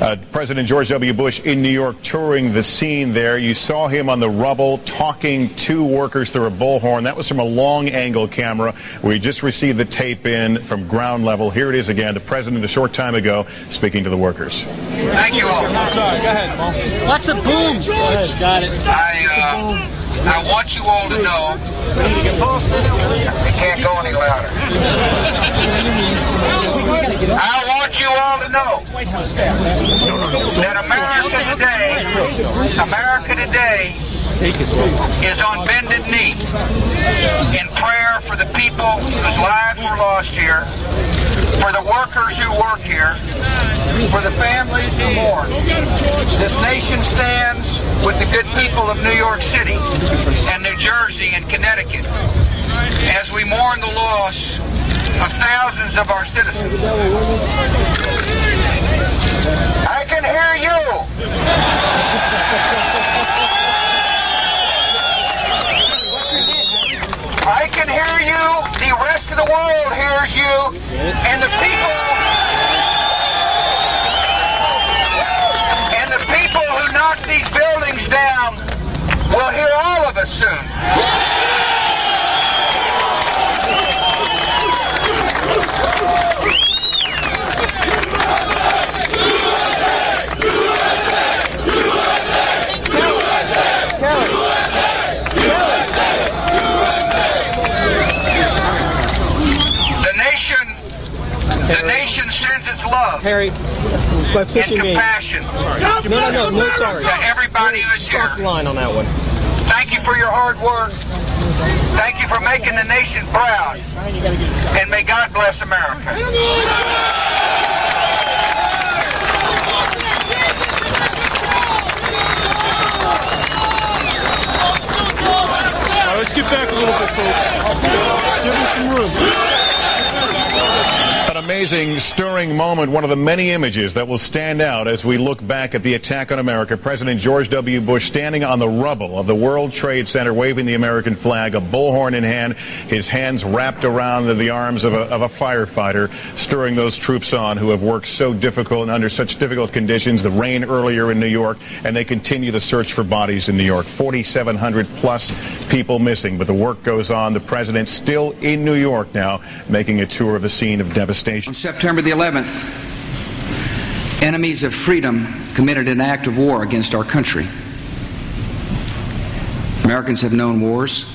uh, President George W. Bush in New York touring the scene there. You saw him on the rubble talking to workers through a bullhorn. That was from a long angle camera. We just received the tape in from ground level. Here it is again. The president a short time ago speaking to the workers. Thank you all. Sorry, go ahead, Paul. What's a boom? Go ahead, got it. I, uh, I want you all to know it can't go any louder. I want you all to know that America today, America today is on bended knee in prayer for the people whose lives were lost here, for the workers who work here, for the families who mourn. This nation stands with the good people of New York City and New Jersey and Connecticut as we mourn the loss of thousands of our citizens. I can hear you. I can hear you. The rest of the world hears you. And the people. Who knock these buildings down will hear all of us soon. The nation, the nation sends its love Harry, by and pushing me. compassion No, no, no, no, sorry. to everybody who is here. Cross the line on that one. Thank you for your hard work. Thank you for making the nation proud. And may God bless America. All right, let's get back a little bit, folks. Give him some room. Amazing, stirring moment, one of the many images that will stand out as we look back at the attack on America. President George W. Bush standing on the rubble of the World Trade Center, waving the American flag, a bullhorn in hand, his hands wrapped around the arms of a, of a firefighter, stirring those troops on who have worked so difficult and under such difficult conditions, the rain earlier in New York, and they continue the search for bodies in New York. 4,700 plus people missing, but the work goes on. The president still in New York now, making a tour of the scene of devastation. On September the 11th, enemies of freedom committed an act of war against our country. Americans have known wars,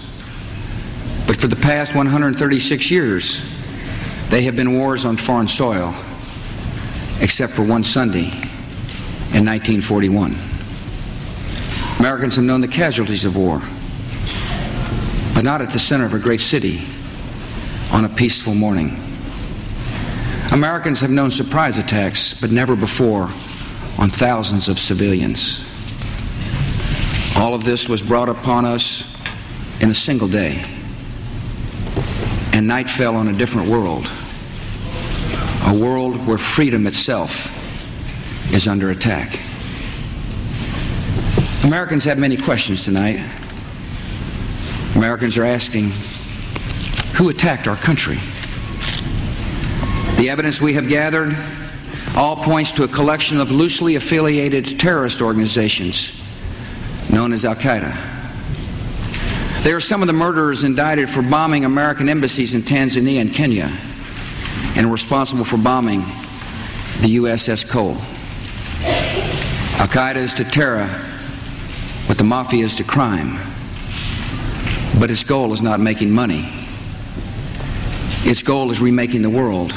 but for the past 136 years, they have been wars on foreign soil, except for one Sunday in 1941. Americans have known the casualties of war, but not at the center of a great city on a peaceful morning. Americans have known surprise attacks, but never before on thousands of civilians. All of this was brought upon us in a single day. And night fell on a different world. A world where freedom itself is under attack. Americans have many questions tonight. Americans are asking who attacked our country? The evidence we have gathered all points to a collection of loosely affiliated terrorist organizations known as Al Qaeda. They are some of the murderers indicted for bombing American embassies in Tanzania and Kenya and responsible for bombing the USS Cole. Al Qaeda is to terror what the mafia is to crime. But its goal is not making money. Its goal is remaking the world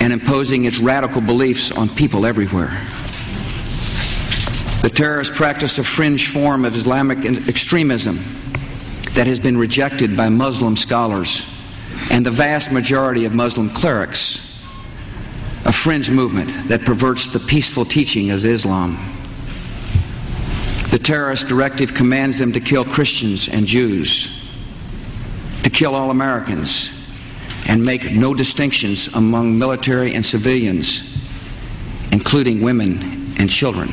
and imposing its radical beliefs on people everywhere. The terrorists practice a fringe form of Islamic extremism that has been rejected by Muslim scholars and the vast majority of Muslim clerics. A fringe movement that perverts the peaceful teaching of Islam. The terrorist directive commands them to kill Christians and Jews, to kill all Americans, and make no distinctions among military and civilians, including women and children.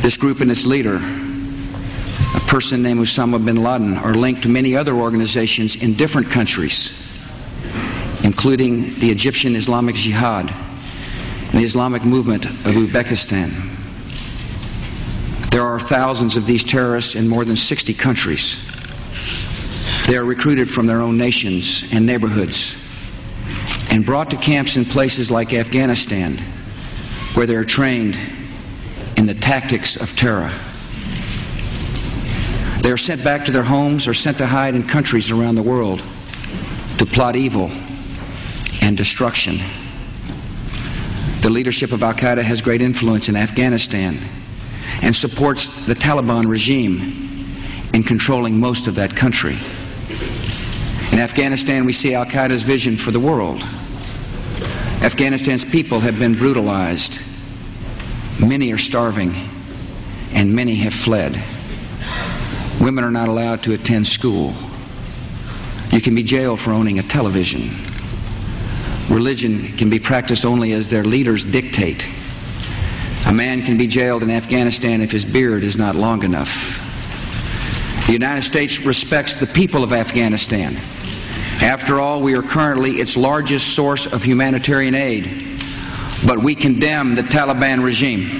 This group and its leader, a person named Osama bin Laden, are linked to many other organizations in different countries, including the Egyptian Islamic Jihad and the Islamic movement of Uzbekistan. There are thousands of these terrorists in more than 60 countries. They are recruited from their own nations and neighborhoods and brought to camps in places like Afghanistan, where they are trained in the tactics of terror. They are sent back to their homes or sent to hide in countries around the world to plot evil and destruction. The leadership of Al Qaeda has great influence in Afghanistan and supports the Taliban regime in controlling most of that country. In Afghanistan, we see Al Qaeda's vision for the world. Afghanistan's people have been brutalized. Many are starving, and many have fled. Women are not allowed to attend school. You can be jailed for owning a television. Religion can be practiced only as their leaders dictate. A man can be jailed in Afghanistan if his beard is not long enough. The United States respects the people of Afghanistan. After all, we are currently its largest source of humanitarian aid, but we condemn the Taliban regime.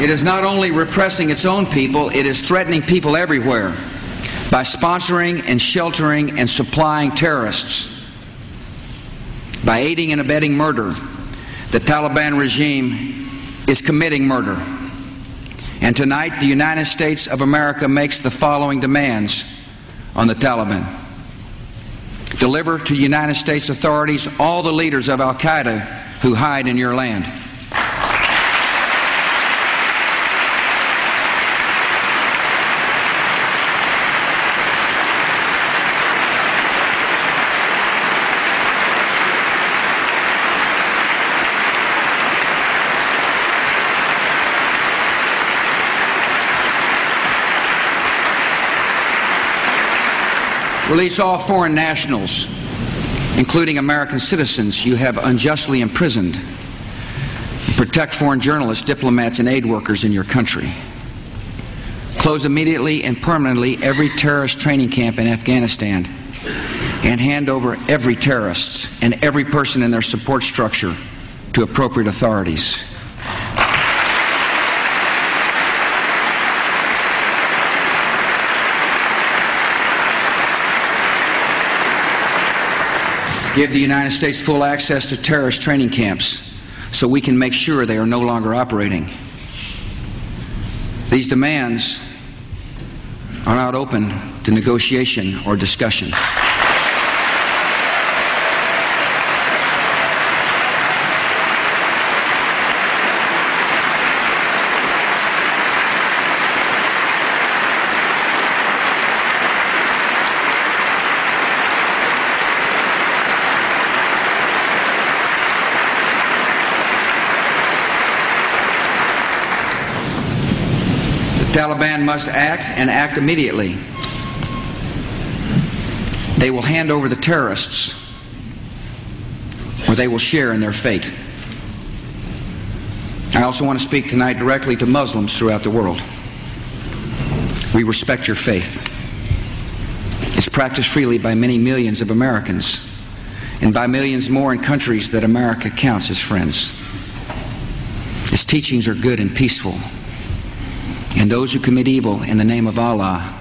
It is not only repressing its own people, it is threatening people everywhere by sponsoring and sheltering and supplying terrorists. By aiding and abetting murder, the Taliban regime is committing murder. And tonight, the United States of America makes the following demands on the Taliban deliver to United States authorities all the leaders of Al Qaeda who hide in your land. Release all foreign nationals, including American citizens you have unjustly imprisoned. Protect foreign journalists, diplomats, and aid workers in your country. Close immediately and permanently every terrorist training camp in Afghanistan and hand over every terrorist and every person in their support structure to appropriate authorities. Give the United States full access to terrorist training camps so we can make sure they are no longer operating. These demands are not open to negotiation or discussion. The Taliban must act and act immediately. They will hand over the terrorists, or they will share in their fate. I also want to speak tonight directly to Muslims throughout the world. We respect your faith. It's practiced freely by many millions of Americans and by millions more in countries that America counts as friends. Its teachings are good and peaceful. And those who commit evil in the name of Allah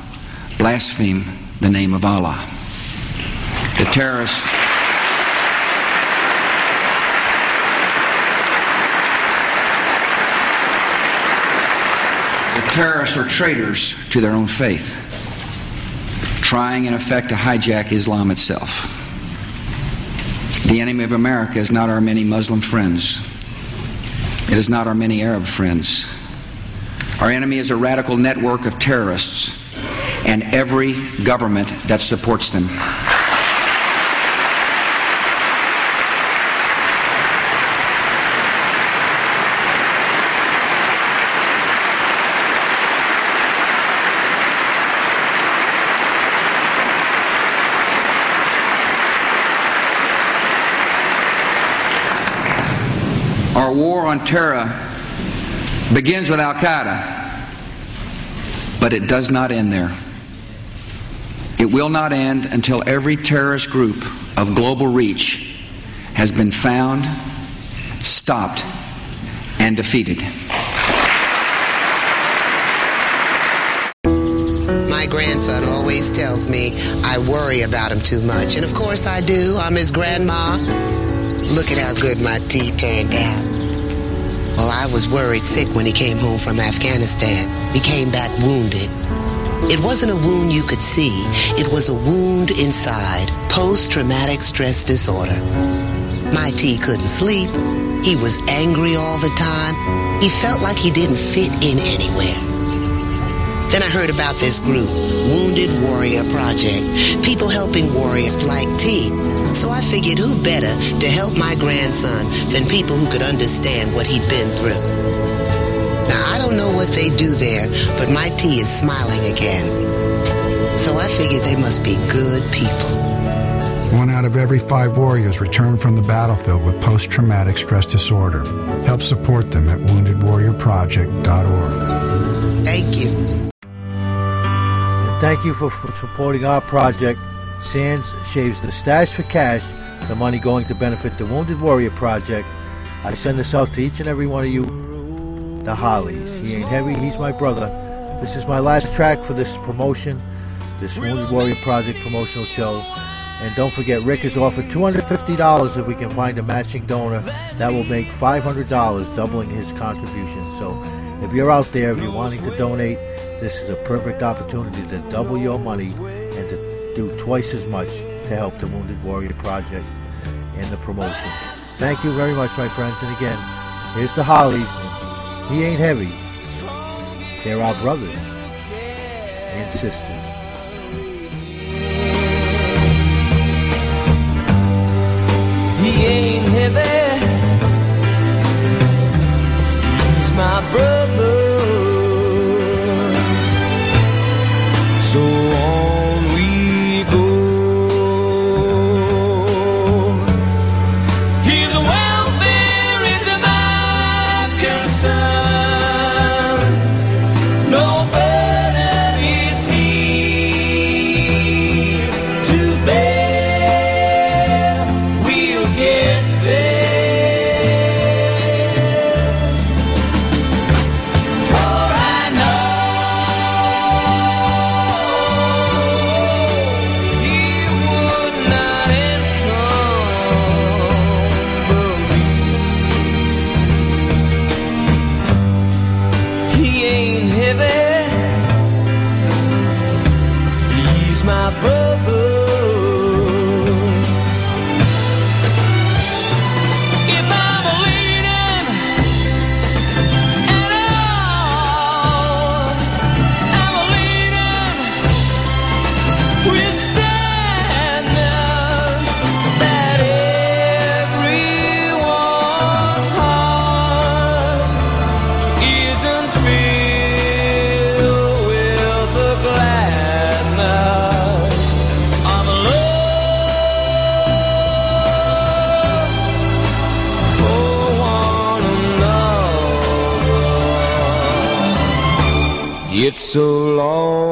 blaspheme the name of Allah. The terrorists. The terrorists are traitors to their own faith, trying in effect to hijack Islam itself. The enemy of America is not our many Muslim friends. It is not our many Arab friends. Our enemy is a radical network of terrorists and every government that supports them. Our war on terror begins with Al Qaeda, but it does not end there. It will not end until every terrorist group of global reach has been found, stopped, and defeated. My grandson always tells me I worry about him too much. And of course I do. I'm his grandma. Look at how good my T turned out. Well, I was worried sick when he came home from Afghanistan. He came back wounded. It wasn't a wound you could see. It was a wound inside. Post-traumatic stress disorder. My T couldn't sleep. He was angry all the time. He felt like he didn't fit in anywhere. Then I heard about this group, Wounded Warrior Project. People helping warriors like T. So I figured who better to help my grandson than people who could understand what he'd been through. Now I don't know what they do there, but my T is smiling again. So I figured they must be good people. One out of every five warriors return from the battlefield with post traumatic stress disorder. Help support them at woundedwarriorproject.org. Thank you. And thank you for, for supporting our project. Sands shaves the stash for cash, the money going to benefit the Wounded Warrior Project. I send this out to each and every one of you, the Hollies. He ain't heavy, he's my brother. This is my last track for this promotion, this Wounded Warrior Project promotional show. And don't forget, Rick has offered $250 if we can find a matching donor. That will make $500, doubling his contribution. So if you're out there, if you're wanting to donate, this is a perfect opportunity to double your money do twice as much to help the Wounded Warrior Project and the promotion. Thank you very much, my friends. And again, here's the Hollies. He ain't heavy. They're our brothers and sisters. He ain't heavy. He's my brother. Long, long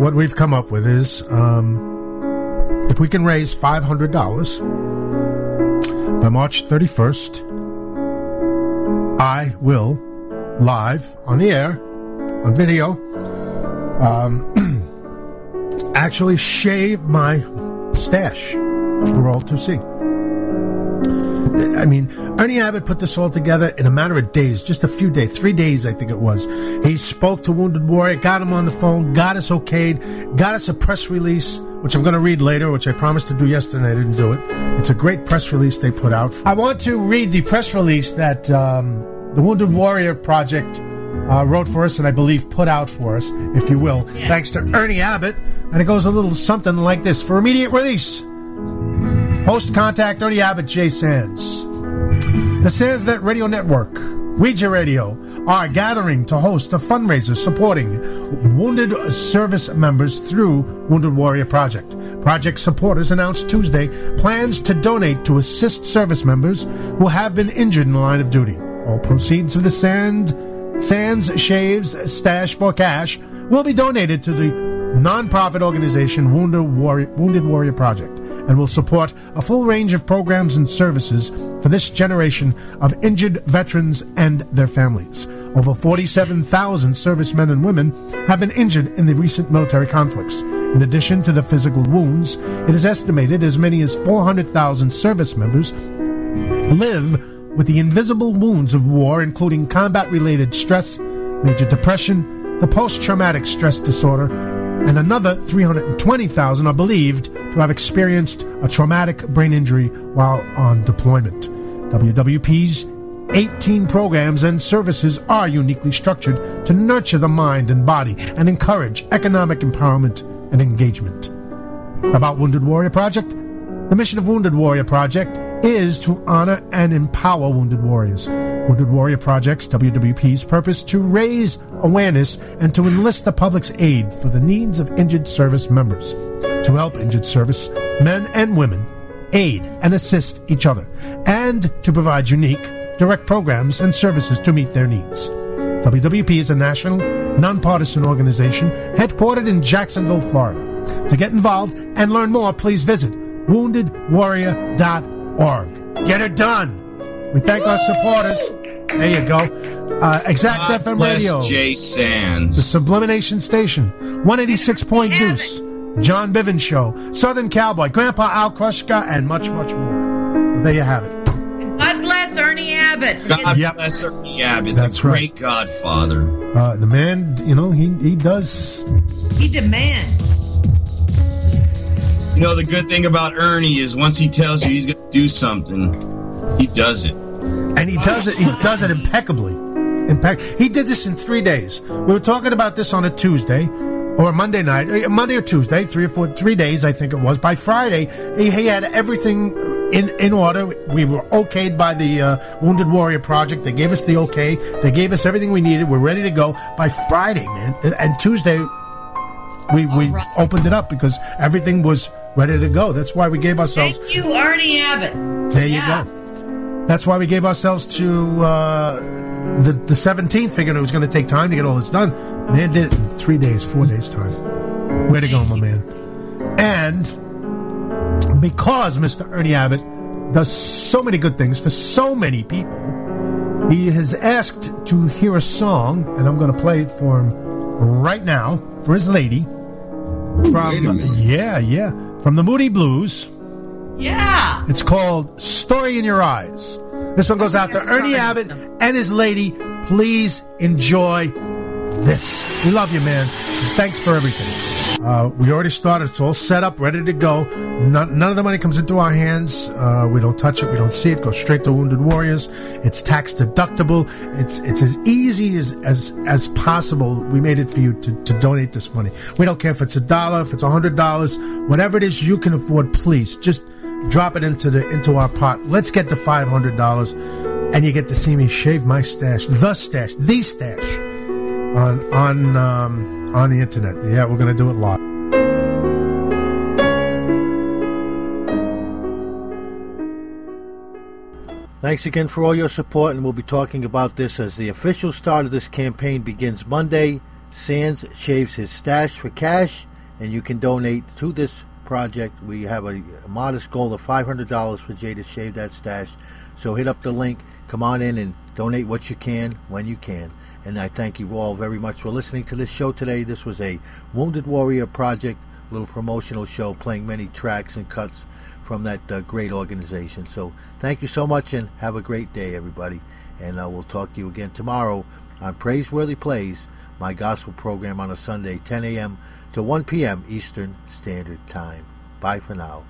what we've come up with is um, if we can raise five hundred dollars by March thirty first, I will live on the air on video um, actually shave my stash for all to see. I mean, Ernie Abbott put this all together in a matter of days, just a few days, three days, I think it was. He spoke to Wounded Warrior, got him on the phone, got us okayed, got us a press release, which I'm going to read later, which I promised to do yesterday, and I didn't do it. It's a great press release they put out. I want to read the press release that um, the Wounded Warrior Project uh, wrote for us, and I believe put out for us, if you will, thanks to Ernie Abbott. And it goes a little something like this For immediate release, host contact Ernie Abbott, Jay Sands. The Sandsnet Radio Network, WEJA Radio, are gathering to host a fundraiser supporting wounded service members through Wounded Warrior Project. Project supporters announced Tuesday plans to donate to assist service members who have been injured in the line of duty. All proceeds of the Sand Sands Shaves Stash for Cash will be donated to the nonprofit organization Wounded Warrior, Wounded Warrior Project and will support a full range of programs and services for this generation of injured veterans and their families. Over 47,000 servicemen and women have been injured in the recent military conflicts. In addition to the physical wounds, it is estimated as many as 400,000 service members live with the invisible wounds of war, including combat related stress, major depression, the post traumatic stress disorder, and another 320,000 are believed to have experienced a traumatic brain injury while on deployment. WWP's 18 programs and services are uniquely structured to nurture the mind and body and encourage economic empowerment and engagement. About Wounded Warrior Project, the mission of Wounded Warrior Project is to honor and empower wounded warriors. Wounded Warrior Project's WWP's purpose to raise awareness and to enlist the public's aid for the needs of injured service members, to help injured service men and women aid and assist each other, and to provide unique, direct programs and services to meet their needs. WWP is a national, nonpartisan organization headquartered in Jacksonville, Florida. To get involved and learn more, please visit woundedwarrior.org. Get it done. We thank our supporters. There you go. Uh, Exact God FM bless Radio. Jay Sands. The Sublimination Station. 186 Point Deuce. John Bivens Show. Southern Cowboy. Grandpa Al Krushka, and much, much more. There you have it. God bless Ernie Abbott. God Yep. bless Ernie Abbott, That's the right. great godfather. Uh, the man, you know, he, he does. He demands. You know, the good thing about Ernie is once he tells you he's going to do something, he does it. And he does it. He does it impeccably. Impeccable. He did this in three days. We were talking about this on a Tuesday or a Monday night, uh, Monday or Tuesday, three or four, three days, I think it was. By Friday, he, he had everything in in order. We were okayed by the uh, Wounded Warrior Project. They gave us the okay. They gave us everything we needed. We're ready to go by Friday, man. And- And Tuesday, we we opened it up because everything was ready to go. That's why we gave ourselves. Thank you, Ernie Abbott. There you go. That's why we gave ourselves to uh, the the seventeenth, figuring it was going to take time to get all this done. Man did it in three days, four days time. Way to go, my man! And because Mr. Ernie Abbott does so many good things for so many people, he has asked to hear a song, and I'm going to play it for him right now for his lady. From yeah, yeah, from the Moody Blues. Yeah. It's called Story in Your Eyes. This one goes out to Ernie Abbott and his lady. Please enjoy this. We love you, man. Thanks for everything. Uh, we already started. It's all set up, ready to go. None, none of the money comes into our hands. Uh, we don't touch it. We don't see it. Goes straight to Wounded Warriors. It's tax deductible. It's it's as easy as as as possible. We made it for you to, to donate this money. We don't care if it's a dollar, if it's a hundred dollars, whatever it is you can afford. Please just drop it into the into our pot. Let's get to five hundred dollars, and you get to see me shave my stash, the stash, the stash, on on um, on the internet. Yeah, we're gonna do it live. Thanks again for all your support, and we'll be talking about this as the official start of this campaign begins Monday. Sands shaves his stash for cash, and you can donate to this project. We have a, modest goal of $500 for Jay to shave that stash. So hit up the link, come on in and donate what you can when you can. And I thank you all very much for listening to this show today. This was a Wounded Warrior Project, little promotional show, playing many tracks and cuts from that uh, great organization. So thank you so much and have a great day, everybody. And uh, we'll talk to you again tomorrow on Praiseworthy Plays, my gospel program on a Sunday, 10 a.m. to 1 p.m. Eastern Standard Time. Bye for now.